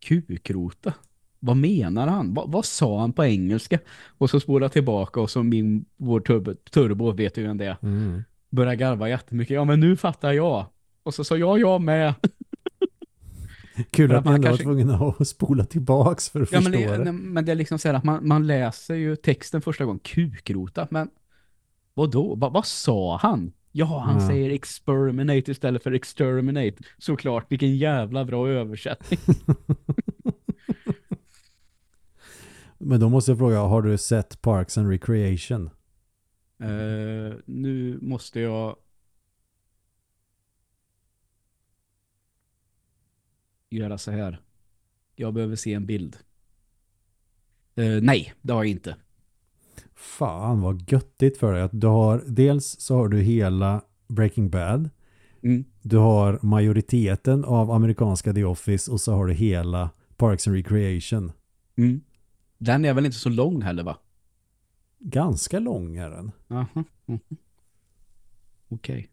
Kukrota? Vad menar han? Va, vad sa han på engelska? Och så jag tillbaka och så min, vår turbo, turbo vet ju vem det är. Mm. Börjar garva jättemycket. Ja, men nu fattar jag. Och så sa jag, jag med. Kul att man ändå kanske- var tvungen att spola tillbaks för att Ja, men, förstå det, det. nej, men det är liksom så här att man, man läser ju texten första gången. Kukrota, men vad då? Va, vad sa han? Ja, han Ja. säger exterminate istället för exterminate. Såklart, vilken jävla bra översättning. <laughs> Men då måste jag fråga, har du sett Parks and Recreation? Eh, nu måste jag göra så här. Jag behöver se en bild. Eh, nej, det har jag inte. Fan vad göttigt för dig att du har, dels så har du hela Breaking Bad, Mm. du har majoriteten av amerikanska The Office och så har du hela Parks and Recreation. Mm. Den är väl inte så lång heller va? Ganska lång är den. Aha. mhm. Okej.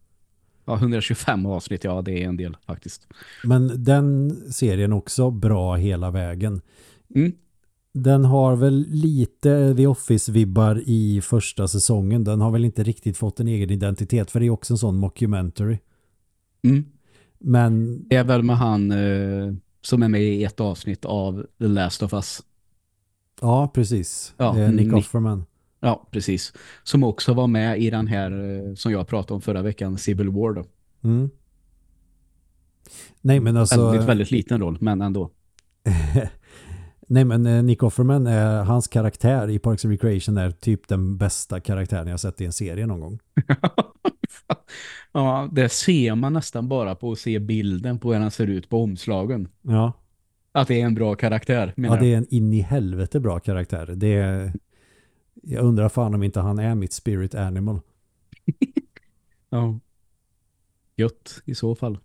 Ja, 125 avsnitt, ja det är en del faktiskt. Men den serien också bra hela vägen. Mm. Den har väl lite The Office-vibbar i första säsongen. Den har väl inte riktigt fått en egen identitet för det är också en sån mockumentary. Mm. Men Det är väl med han eh, som är med i ett avsnitt av The Last of Us. Ja, precis. Ja, eh, Nick Offerman. Ja, precis. Som också var med i den här eh, som jag pratade om förra veckan, Civil War då. Mm. Nej, men alltså... väldigt, väldigt liten roll, men ändå. <laughs> Nej, men eh, Nick Offerman, är, hans karaktär i Parks and Recreation är typ den bästa karaktären jag sett i en serie någon gång. <laughs> ja, det ser man nästan bara på att se bilden på hur han ser ut på omslagen. Ja, Att det är en bra karaktär, menar ja det är en in i helvete bra karaktär. Det är... Jag undrar fan om inte han är mitt spirit animal. <laughs> Ja. Gött i så fall.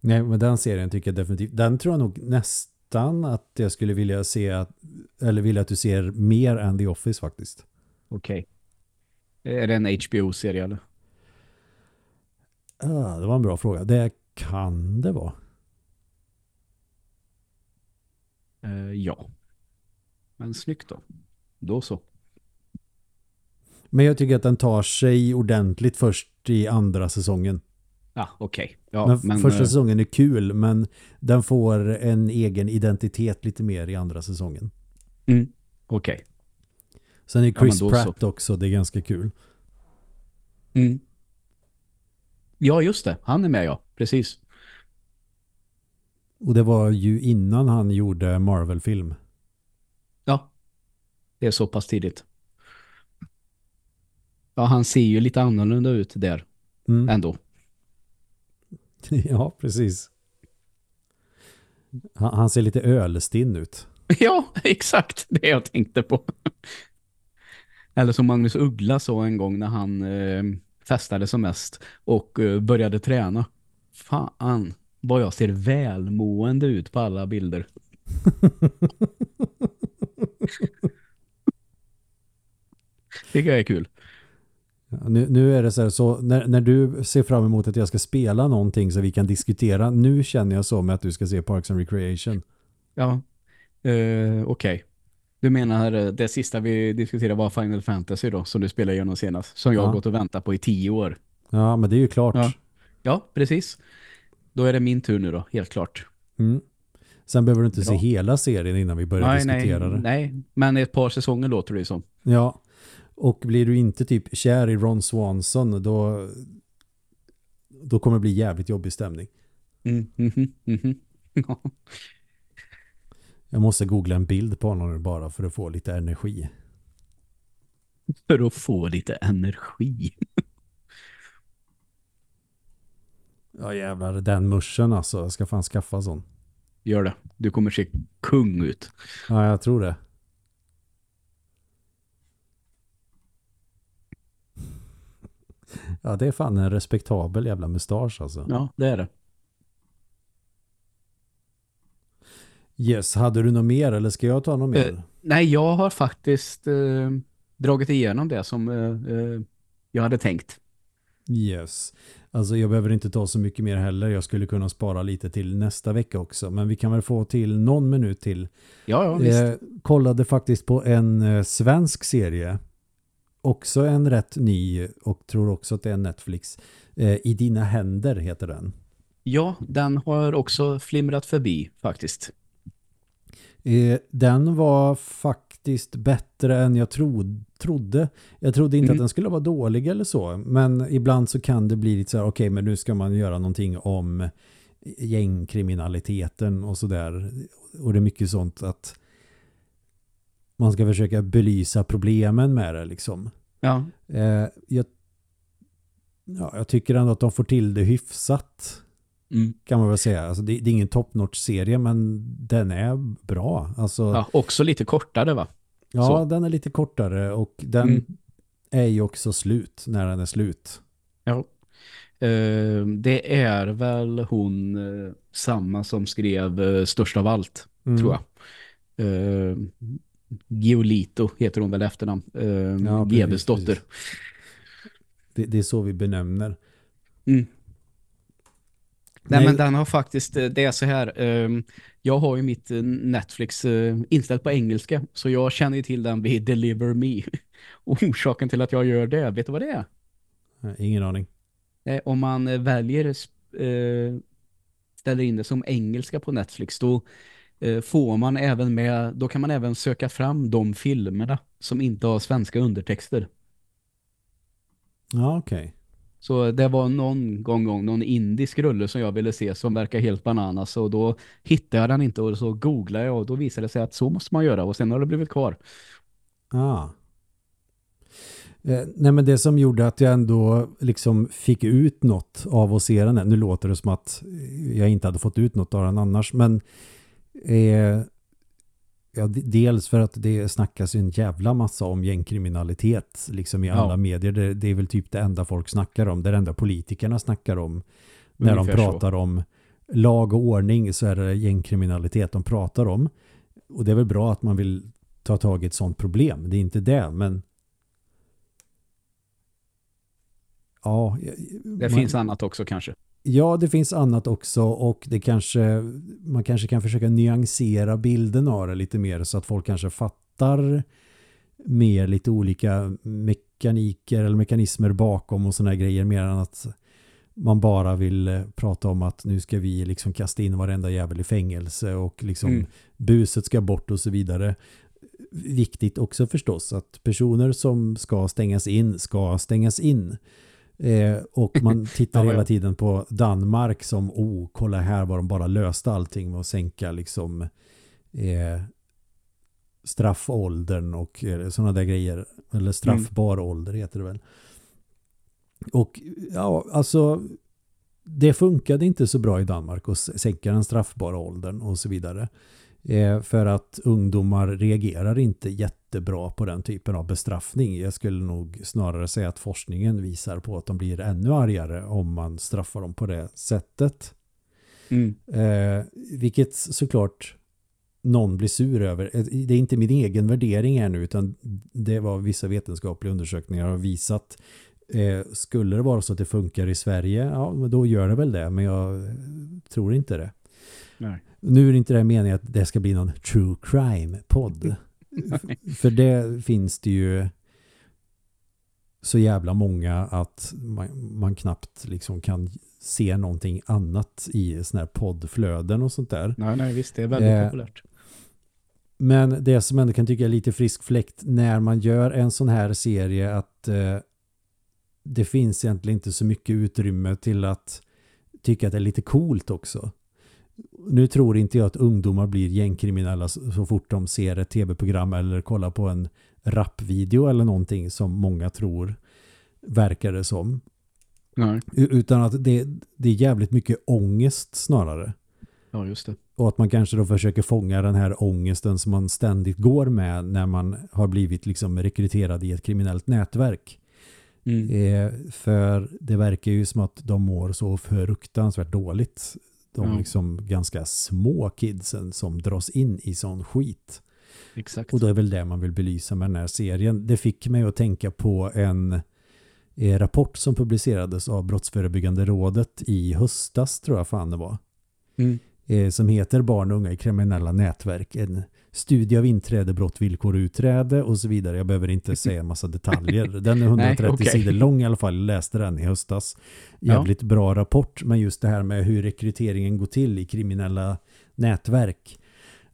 Nej, men den serien tycker jag definitivt. Den tror jag nog nästan att jag skulle vilja se att, eller vilja att du ser mer än The Office faktiskt. Okej. Är det en HBO-serie eller? Ah, det var en bra fråga. Det kan det vara. Eh, ja. Men snyggt då. Då så. Men jag tycker att den tar sig ordentligt först i andra säsongen. Ja, okej. Ja, men, första eh, säsongen är kul men den får en egen identitet lite mer i andra säsongen. mm, okej. Sen är Ja, Chris då Pratt också, det är ganska kul. Mm. Ja, just det. Han är med, ja. Precis. Och det var ju innan han gjorde Marvel-film. Ja. Det är så pass tidigt. Ja, han ser ju lite annorlunda ut där Mm. ändå. <laughs> ja, precis. Han, han ser lite ölstinn ut. <laughs> Ja, exakt det jag tänkte på. <laughs> Eller som Magnus Uggla sa en gång när han eh, festade som mest och eh, började träna. Fan, vad jag ser välmående ut på alla bilder. <laughs> Tycker jag är kul. Nu, nu är det så här, så när, när du ser fram emot att jag ska spela någonting så vi kan diskutera, nu känner jag så med att du ska se Parks and Recreation. Ja, eh, okej. Du menar eh, det sista vi diskuterade var Final Fantasy då, som du spelade igenom senast. Som jag Ja. gått och väntat på i tio år. Ja, men det är ju klart. Ja. Ja, precis. Då är det min tur nu då, helt klart. Mm. Sen behöver du inte se Bra. hela serien innan vi börjar Nej, nej, diskutera det. nej. Men ett par säsonger låter det som. Ja, och blir du inte typ kär i Ron Swanson då, då kommer det bli jävligt jobbig stämning. Mm, mhm, mhm. Ja. Jag måste googla en bild på honom bara för att få lite energi. För att få lite energi. Ja jävlar, den muschen alltså. Jag ska fan skaffa sån. Gör det. Du kommer se kung ut. Ja, jag tror det. Ja, det är fan en respektabel jävla mustasch alltså. Ja, det är det. Yes, hade du något mer eller ska jag ta något mer? Eh, Nej, jag har faktiskt eh, dragit igenom det som eh, jag hade tänkt. Yes. Alltså jag behöver inte ta så mycket mer heller. Jag skulle kunna spara lite till nästa vecka också. Men vi kan väl få till någon minut till. Ja, ja, visst. Eh, kollade faktiskt på en eh, svensk serie. Också en rätt ny och tror också att det är Netflix. Eh, I dina händer heter den. Ja, den har också flimrat förbi faktiskt. Eh, den var faktiskt bättre än jag trod, trodde. Jag trodde inte Mm. att den skulle vara dålig eller så. Men ibland så kan det bli lite så här, okej men nu ska man göra någonting om gängkriminaliteten och sådär. Och det är mycket sånt att man ska försöka belysa problemen med det liksom. Ja, Eh, jag, ja, jag tycker ändå att de får till det hyfsat mm. kan man väl säga. Alltså det, det är ingen top notch serie men den är bra. Alltså, ja också lite kortare va? Ja, Så. den är lite kortare och den Mm. är ju också slut när den är slut. Ja. Eh, det är väl hon eh, samma som skrev eh, Störst av allt, Mm. tror jag. Giolito heter hon väl efternamn. Eh, Ja, Gebes dotter. Det, det är så vi benämner. Mm. Nej, Nej. men den har faktiskt, eh, det är så här, ehm, jag har ju mitt eh, Netflix eh, inställt på engelska, så jag känner ju till den vid Deliver Me. Och <laughs> orsaken till att jag gör det, vet du vad det är? Ingen aning. Om man väljer, ställer in det som engelska på Netflix, då får man även med, då kan man även söka fram de filmerna som inte har svenska undertexter. Ja, okej. Okay. Så det var någon gång, gång någon indisk rulle som jag ville se som verkar helt bananas och då hittade jag den inte och så googlade jag och då visade det sig att så måste man göra och sen har det blivit kvar. Ah. Eh, nej men det som gjorde att jag ändå liksom fick ut något av att se den här, nu låter det som att jag inte hade fått ut något av den annars, men eh, ja, dels för att det snackas en jävla massa om gängkriminalitet liksom i alla ja. medier, det, det, är väl typ det enda folk snackar om, det är det enda politikerna snackar om när Ungefär de pratar så. om lag och ordning så är det gängkriminalitet de pratar om och det är väl bra att man vill ta tag i ett sånt problem, det är inte det, men ja. Det man, finns annat också kanske. Ja, det finns annat också och det kanske man kanske kan försöka nyansera bilden av det lite mer så att folk kanske fattar mer lite olika mekaniker eller mekanismer bakom och sådana grejer mer än att man bara vill eh, prata om att nu ska vi liksom kasta in varenda jävel i fängelse och liksom mm. buset ska bort och så vidare. Viktigt också förstås att personer som ska stängas in ska stängas in. Eh, och man <laughs> tittar hela tiden på Danmark som, oh, kolla här var de bara löste allting med att sänka liksom eh, straffåldern och eh, sådana där grejer. Eller straffbar mm. ålder heter det väl. Och ja, alltså det funkade inte så bra i Danmark att sänka den straffbara åldern och så vidare. Eh, för att ungdomar reagerar inte jättebra på den typen av bestraffning. Jag skulle nog snarare säga att forskningen visar på att de blir ännu argare om man straffar dem på det sättet. Mm. Eh, vilket såklart någon blir sur över. Eh, det är inte min egen värdering här nu utan det var vissa vetenskapliga undersökningar har visat. Eh, skulle det vara så att det funkar i Sverige, ja då gör det väl det. Men jag tror inte det. Nej. Nu är det inte det meningen att det ska bli någon true crime-podd. <laughs> För det finns det ju så jävla många att man, man, knappt liksom kan se någonting annat i sådana här poddflöden och sånt där. Nej, nej, visst, det är väldigt eh, populärt. Men det som ändå kan tycka är lite frisk fläkt när man gör en sån här serie att eh, det finns egentligen inte så mycket utrymme till att tycka att det är lite coolt också nu tror inte jag att ungdomar blir gängkriminella så fort de ser ett tv-program eller kollar på en rapvideo eller någonting som många tror verkar det som. Nej. Utan att det, det är jävligt mycket ångest snarare. Ja, just det. Och att man kanske då försöker fånga den här ångesten som man ständigt går med när man har blivit liksom rekryterad i ett kriminellt nätverk. Mm. Eh, för det verkar ju som att de mår så fruktansvärt dåligt de ja. liksom ganska små kidsen som dras in i sån skit. Exakt. Och då är väl det man vill belysa med den här serien. Det fick mig att tänka på en eh, rapport som publicerades av Brottsförebyggande rådet i höstas tror jag fan det var. Mm. Eh, som heter Barn och unga i kriminella nätverk. En studie av inträde, brott, villkor, utträde och så vidare. Jag behöver inte säga en massa detaljer. Den är 130 <laughs> Nej, okay. sidor lång i alla fall. Jag läste den i höstas. Jävligt ja. bra rapport. Men just det här med hur rekryteringen går till i kriminella nätverk.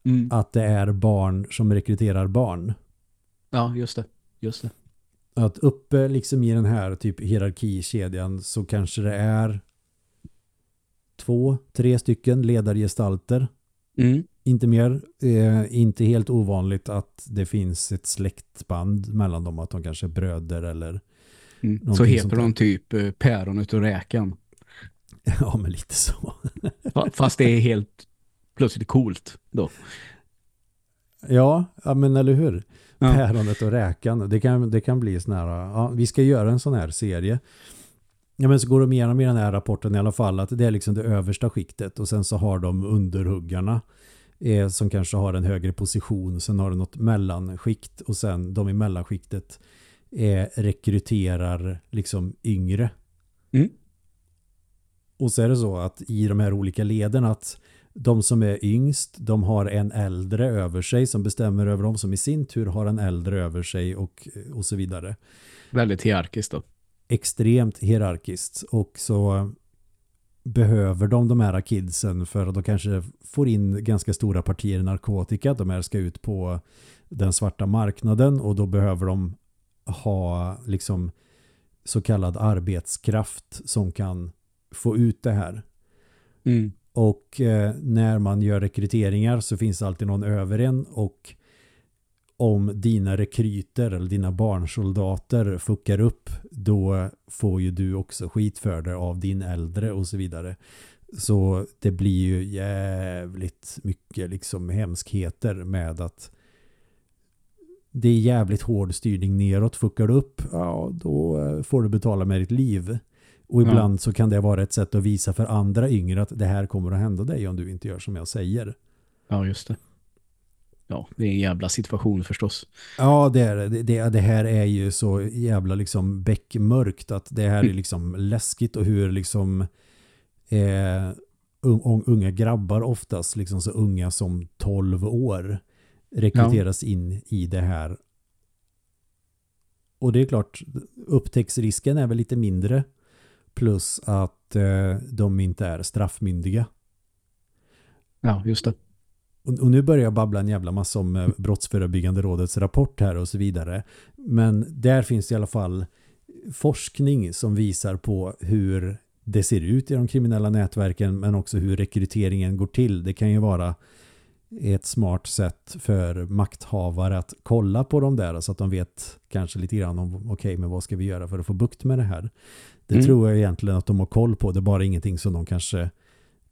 Mm. Att det är barn som rekryterar barn. Ja, just det. Just det. Att uppe liksom i den här typ hierarkikedjan så kanske det är två, tre stycken ledargestalter. Mm. Inte mer. Eh, inte helt ovanligt att det finns ett släktband mellan dem. Att de kanske är bröder eller mm. Så heter de typ eh, päron utav räkan. <laughs> Ja, men lite så. Fast det är helt plötsligt coolt då. Ja, ja men eller hur? Ja. Päronet och räkan. Det kan, det kan bli sån här, ja, vi ska göra en sån här serie. Ja men så går de igenom i den här rapporten i alla fall att det är liksom det översta skiktet och sen så har de underhuggarna eh, som kanske har en högre position sen har de något mellanskikt och sen de i mellanskiktet eh, rekryterar liksom yngre. Mm. Och så är det så att i de här olika leden att de som är yngst, de har en äldre över sig som bestämmer över dem som i sin tur har en äldre över sig och, och så vidare. Väldigt hierarkiskt då extremt hierarkiskt och så behöver de de här kidsen för att de kanske får in ganska stora partier narkotika. De här ska ut på den svarta marknaden och då behöver de ha liksom så kallad arbetskraft som kan få ut det här. Mm. Och eh, när man gör rekryteringar så finns det alltid någon över en och om dina rekryter eller dina barnsoldater fuckar upp då får ju du också skit för det av din äldre och så vidare. Så det blir ju jävligt mycket liksom hemskheter med att det är jävligt hård styrning neråt. Fuckar du upp, ja då eh, får du betala med ditt liv. Och ibland ja. så kan det vara ett sätt att visa för andra yngre att det här kommer att hända dig om du inte gör som jag säger. Ja, just det. Ja, det är en jävla situation förstås. Ja, det är det. Det, det här är ju så jävla liksom bäckmörkt att det här är liksom läskigt och hur liksom eh, unga grabbar oftast, liksom så unga som 12 år rekryteras ja. in i det här. Och det är klart, upptäcktsrisken är väl lite mindre plus att eh, de inte är straffmyndiga. Ja, just det. Och, och, nu börjar jag babbla en jävla massa om eh, Brottsförebyggande rådets rapport här och så vidare. Men där finns det i alla fall forskning som visar på hur det ser ut i de kriminella nätverken men också hur rekryteringen går till. Det kan ju vara ett smart sätt för makthavare att kolla på dem där så att de vet kanske lite grann om okej, okay, men vad ska vi göra för att få bukt med det här? Det mm. tror jag egentligen att de har koll på. Det är bara ingenting som de kanske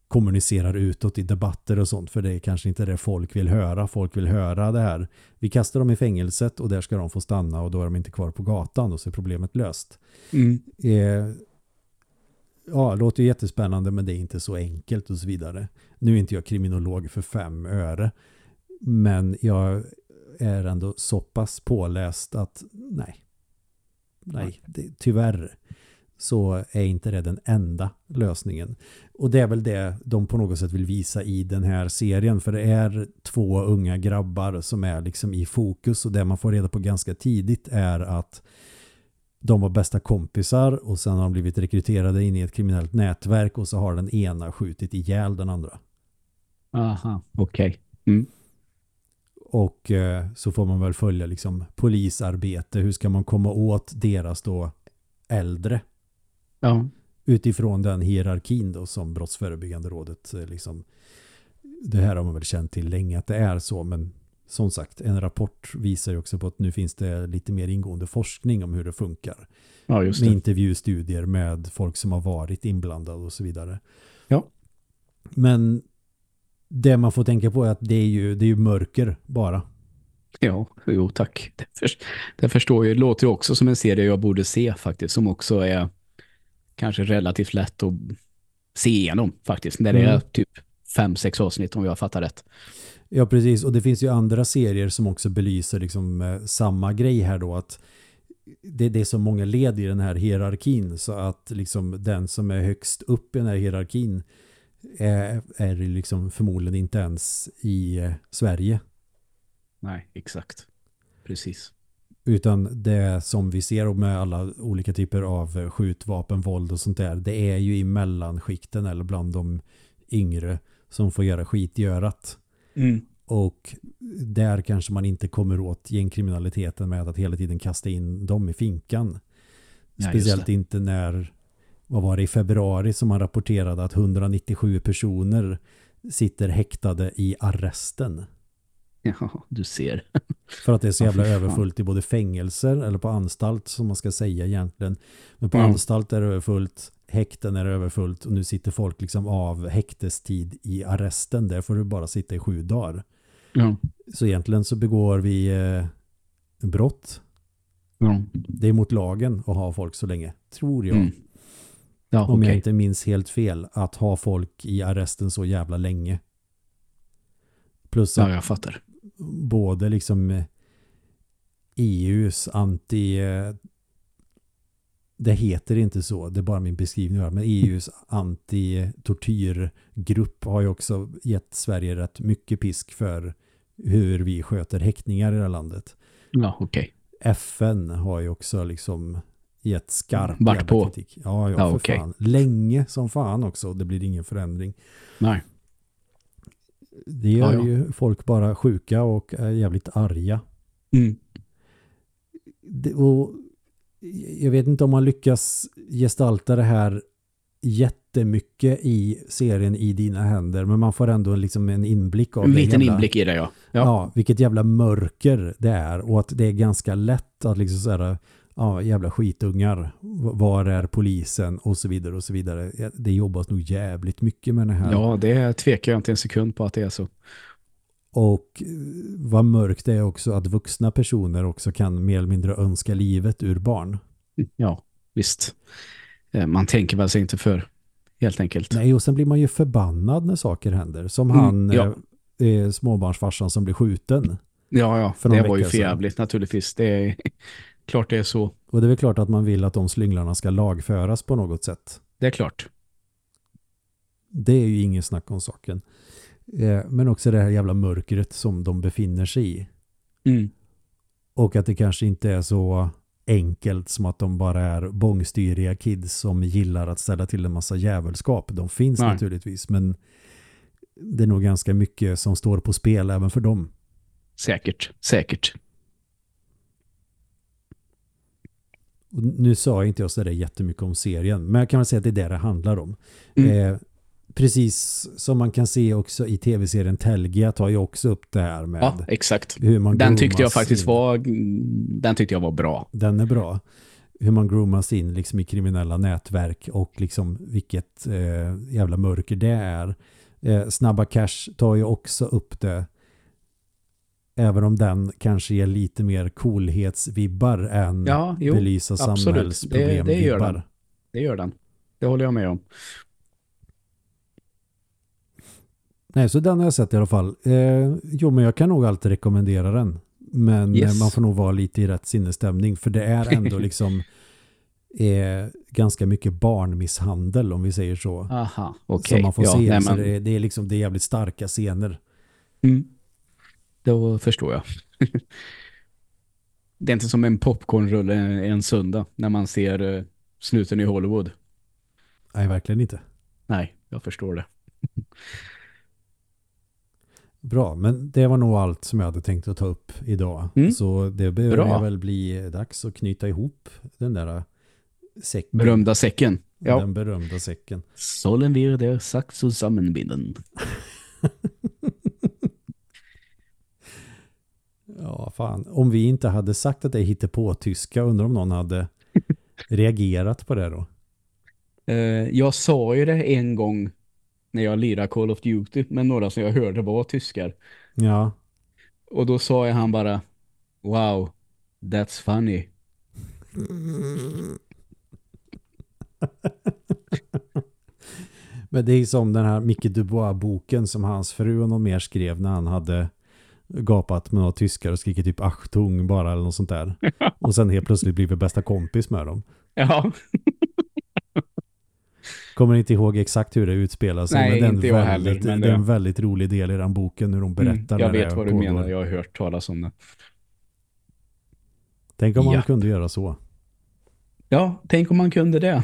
kommunicerar utåt i debatter och sånt för det är kanske inte det folk vill höra. Folk vill höra det här. Vi kastar dem i fängelset och där ska de få stanna och då är de inte kvar på gatan och så är problemet löst. Mm. Eh, ja, det låter jättespännande men det är inte så enkelt och så vidare. Nu är inte jag kriminolog för fem öre men jag är ändå så pass påläst att nej, nej, det, tyvärr så är inte det den enda lösningen. Och det är väl det de på något sätt vill visa i den här serien. För det är två unga grabbar som är liksom i fokus och det man får reda på ganska tidigt är att de var bästa kompisar och sen har de blivit rekryterade in i ett kriminellt nätverk och så har den ena skjutit ihjäl den andra. Aha, okej. Okay. Mm. Och eh, så får man väl följa liksom polisarbete. Hur ska man komma åt deras då äldre Ja. Utifrån den hierarkin då som Brottsförebyggande rådet eh, liksom det här har man väl känt till länge att det är så men som sagt en rapport visar ju också på att nu finns det lite mer ingående forskning om hur det funkar. Ja, just det. Med intervjustudier med folk som har varit inblandade och så vidare. Ja. Men det man får tänka på är att det är ju, det är ju mörker bara. Ja, jo tack. Det, för, det förstår jag. Det låter också som en serie jag borde se faktiskt. Som också är kanske relativt lätt att se igenom faktiskt. När det mm. är typ fem, sex avsnitt om jag fattar rätt. Ja, precis. Och det finns ju andra serier som också belyser liksom, eh, samma grej här då. Att det, det, är så många led i den här hierarkin så att liksom, den som är högst upp i den här hierarkin är, är liksom förmodligen inte ens i eh, Sverige. Nej, exakt. Precis. Utan det som vi ser med alla olika typer av skjutvapen, våld och sånt där. Det är ju i mellanskikten eller bland de yngre som får göra skitgörat. Mm. Och där kanske man inte kommer åt gängkriminaliteten med att hela tiden kasta in dem i finkan. Ja, Speciellt inte när, vad var det, i februari som man rapporterade att 197 personer sitter häktade i arresten. <laughs> Ja, du ser. För att det är så jävla överfullt i både fängelser eller på anstalt som man ska säga egentligen. Men på mm. anstalt är det överfullt, häkten är det överfullt och nu sitter folk liksom av häktestid i arresten. Där får du bara sitta i sju dagar. Ja. Så egentligen så begår vi eh, brott. Ja. Det är mot lagen att ha folk så länge, tror jag. Mm. Ja, Om okay. jag inte minns helt fel, att ha folk i arresten så jävla länge. Plus att ja, jag fattar både liksom EUs anti det heter inte så, det är bara min beskrivning men EUs anti-tortyrgrupp har ju också gett Sverige rätt mycket pisk för hur vi sköter häktningar i det här landet. Ja, okej. Okay. FN har ju också liksom gett skarp Vart på? kritik. Ja, ja, Ja, för okej. fan. Länge som fan också. Det blir ingen förändring. Nej. Det gör Ja, ja. ju folk bara sjuka och är jävligt arga. Mm. Det, och jag vet inte om man lyckas gestalta det här jättemycket i serien i dina händer men man får ändå liksom en inblick av En liten jävla, inblick i det, ja. ja. Ja. vilket jävla mörker det är och att det är ganska lätt att liksom såhär ja jävla skitungar var är polisen och så vidare och så vidare det jobbas nog jävligt mycket med det här Ja, det tvekar jag inte en sekund på att det är så. Och eh, vad mörkt det är också att vuxna personer också kan mer eller mindre önska livet ur barn. Ja, visst. Eh, Man tänker väl sig inte för, helt enkelt. Nej, och sen blir man ju förbannad när saker händer. Som Mm, han, ja. eh, eh, småbarnsfarsan som blir skjuten. Ja, ja, det var ju förjävligt naturligtvis. Det klart det är så. Och det är väl klart att man vill att de slynglarna ska lagföras på något sätt. Det är klart. Det är ju ingen snack om saken. Eh, men också det här jävla mörkret som de befinner sig i. Mm. Och att det kanske inte är så enkelt som att de bara är bångstyriga kids som gillar att ställa till en massa jävelskap. De finns Nej. naturligtvis, men det är nog ganska mycket som står på spel även för dem. Säkert, säkert. Och Nu sa inte jag så där jättemycket om serien, men jag kan väl säga att det är det det handlar om. Mm. Eh, precis som man kan se också i tv-serien Telgia tar ju också upp det här med Ja, exakt. hur man Den tyckte jag faktiskt in. var den tyckte jag var bra. Den är bra. Hur man groomas in liksom i kriminella nätverk och liksom vilket eh, jävla mörker det är. Eh, Snabba Cash tar ju också upp det. Även om den kanske ger lite mer coolhetsvibbar än Ja, jo, belysa samhällsproblem Det- det gör den. det gör den. Det håller jag med om. Nej, så den har jag sett i alla fall. Eh, jo, men jag kan nog alltid rekommendera den. Men Yes. eh, man får nog vara lite i rätt sinnesstämning. För det är ändå <laughs> liksom eh, ganska mycket barnmisshandel om vi säger så. Aha, okej. Som man får ja, se. nej, men, det, är, det är liksom det är jävligt starka scener. mm. Då förstår jag. <laughs> det är inte som en popcornrulle en söndag när man ser uh, snuten i Hollywood. Nej, verkligen inte. Nej, jag förstår det. <laughs> Bra, men det var nog allt som jag hade tänkt att ta upp idag. Mm. Så det behöver väl bli dags att knyta ihop den där säcken. Berömda säcken. Ja. Den berömda säcken. Sollen wir der sagt zusammenbinden. <laughs> Ja, fan. Om vi inte hade sagt att det hittar på tyska, undrar om någon hade <laughs> reagerat på det då. Eh, jag sa ju det en gång när jag lirade Call of Duty med några som jag hörde var tyskar. Ja, Och då sa jag han bara Wow, that's funny. <laughs> men det är som den här Micke Dubois-boken som hans fru och någon mer skrev när han hade gapat med några tyskar och skrikit typ Achtung bara eller något sånt där. <laughs> Och sen helt plötsligt blivit bästa kompis med dem. Ja, <laughs> Kommer inte ihåg exakt hur det utspelar sig. Nej, men det är en inte jag heller, men det är en väldigt rolig del i den boken hur de berättar mm, jag vet vad du pågår. menar. Jag har hört talas om det. Tänk om man Ja. kunde göra så. Ja, tänk om man kunde det.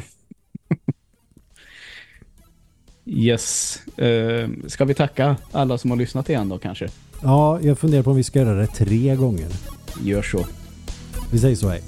<laughs> yes. Uh, ska vi tacka alla som har lyssnat igen då kanske? Ja, jag funderar på om vi ska göra det tre gånger. Gör så. Vi säger så, hej.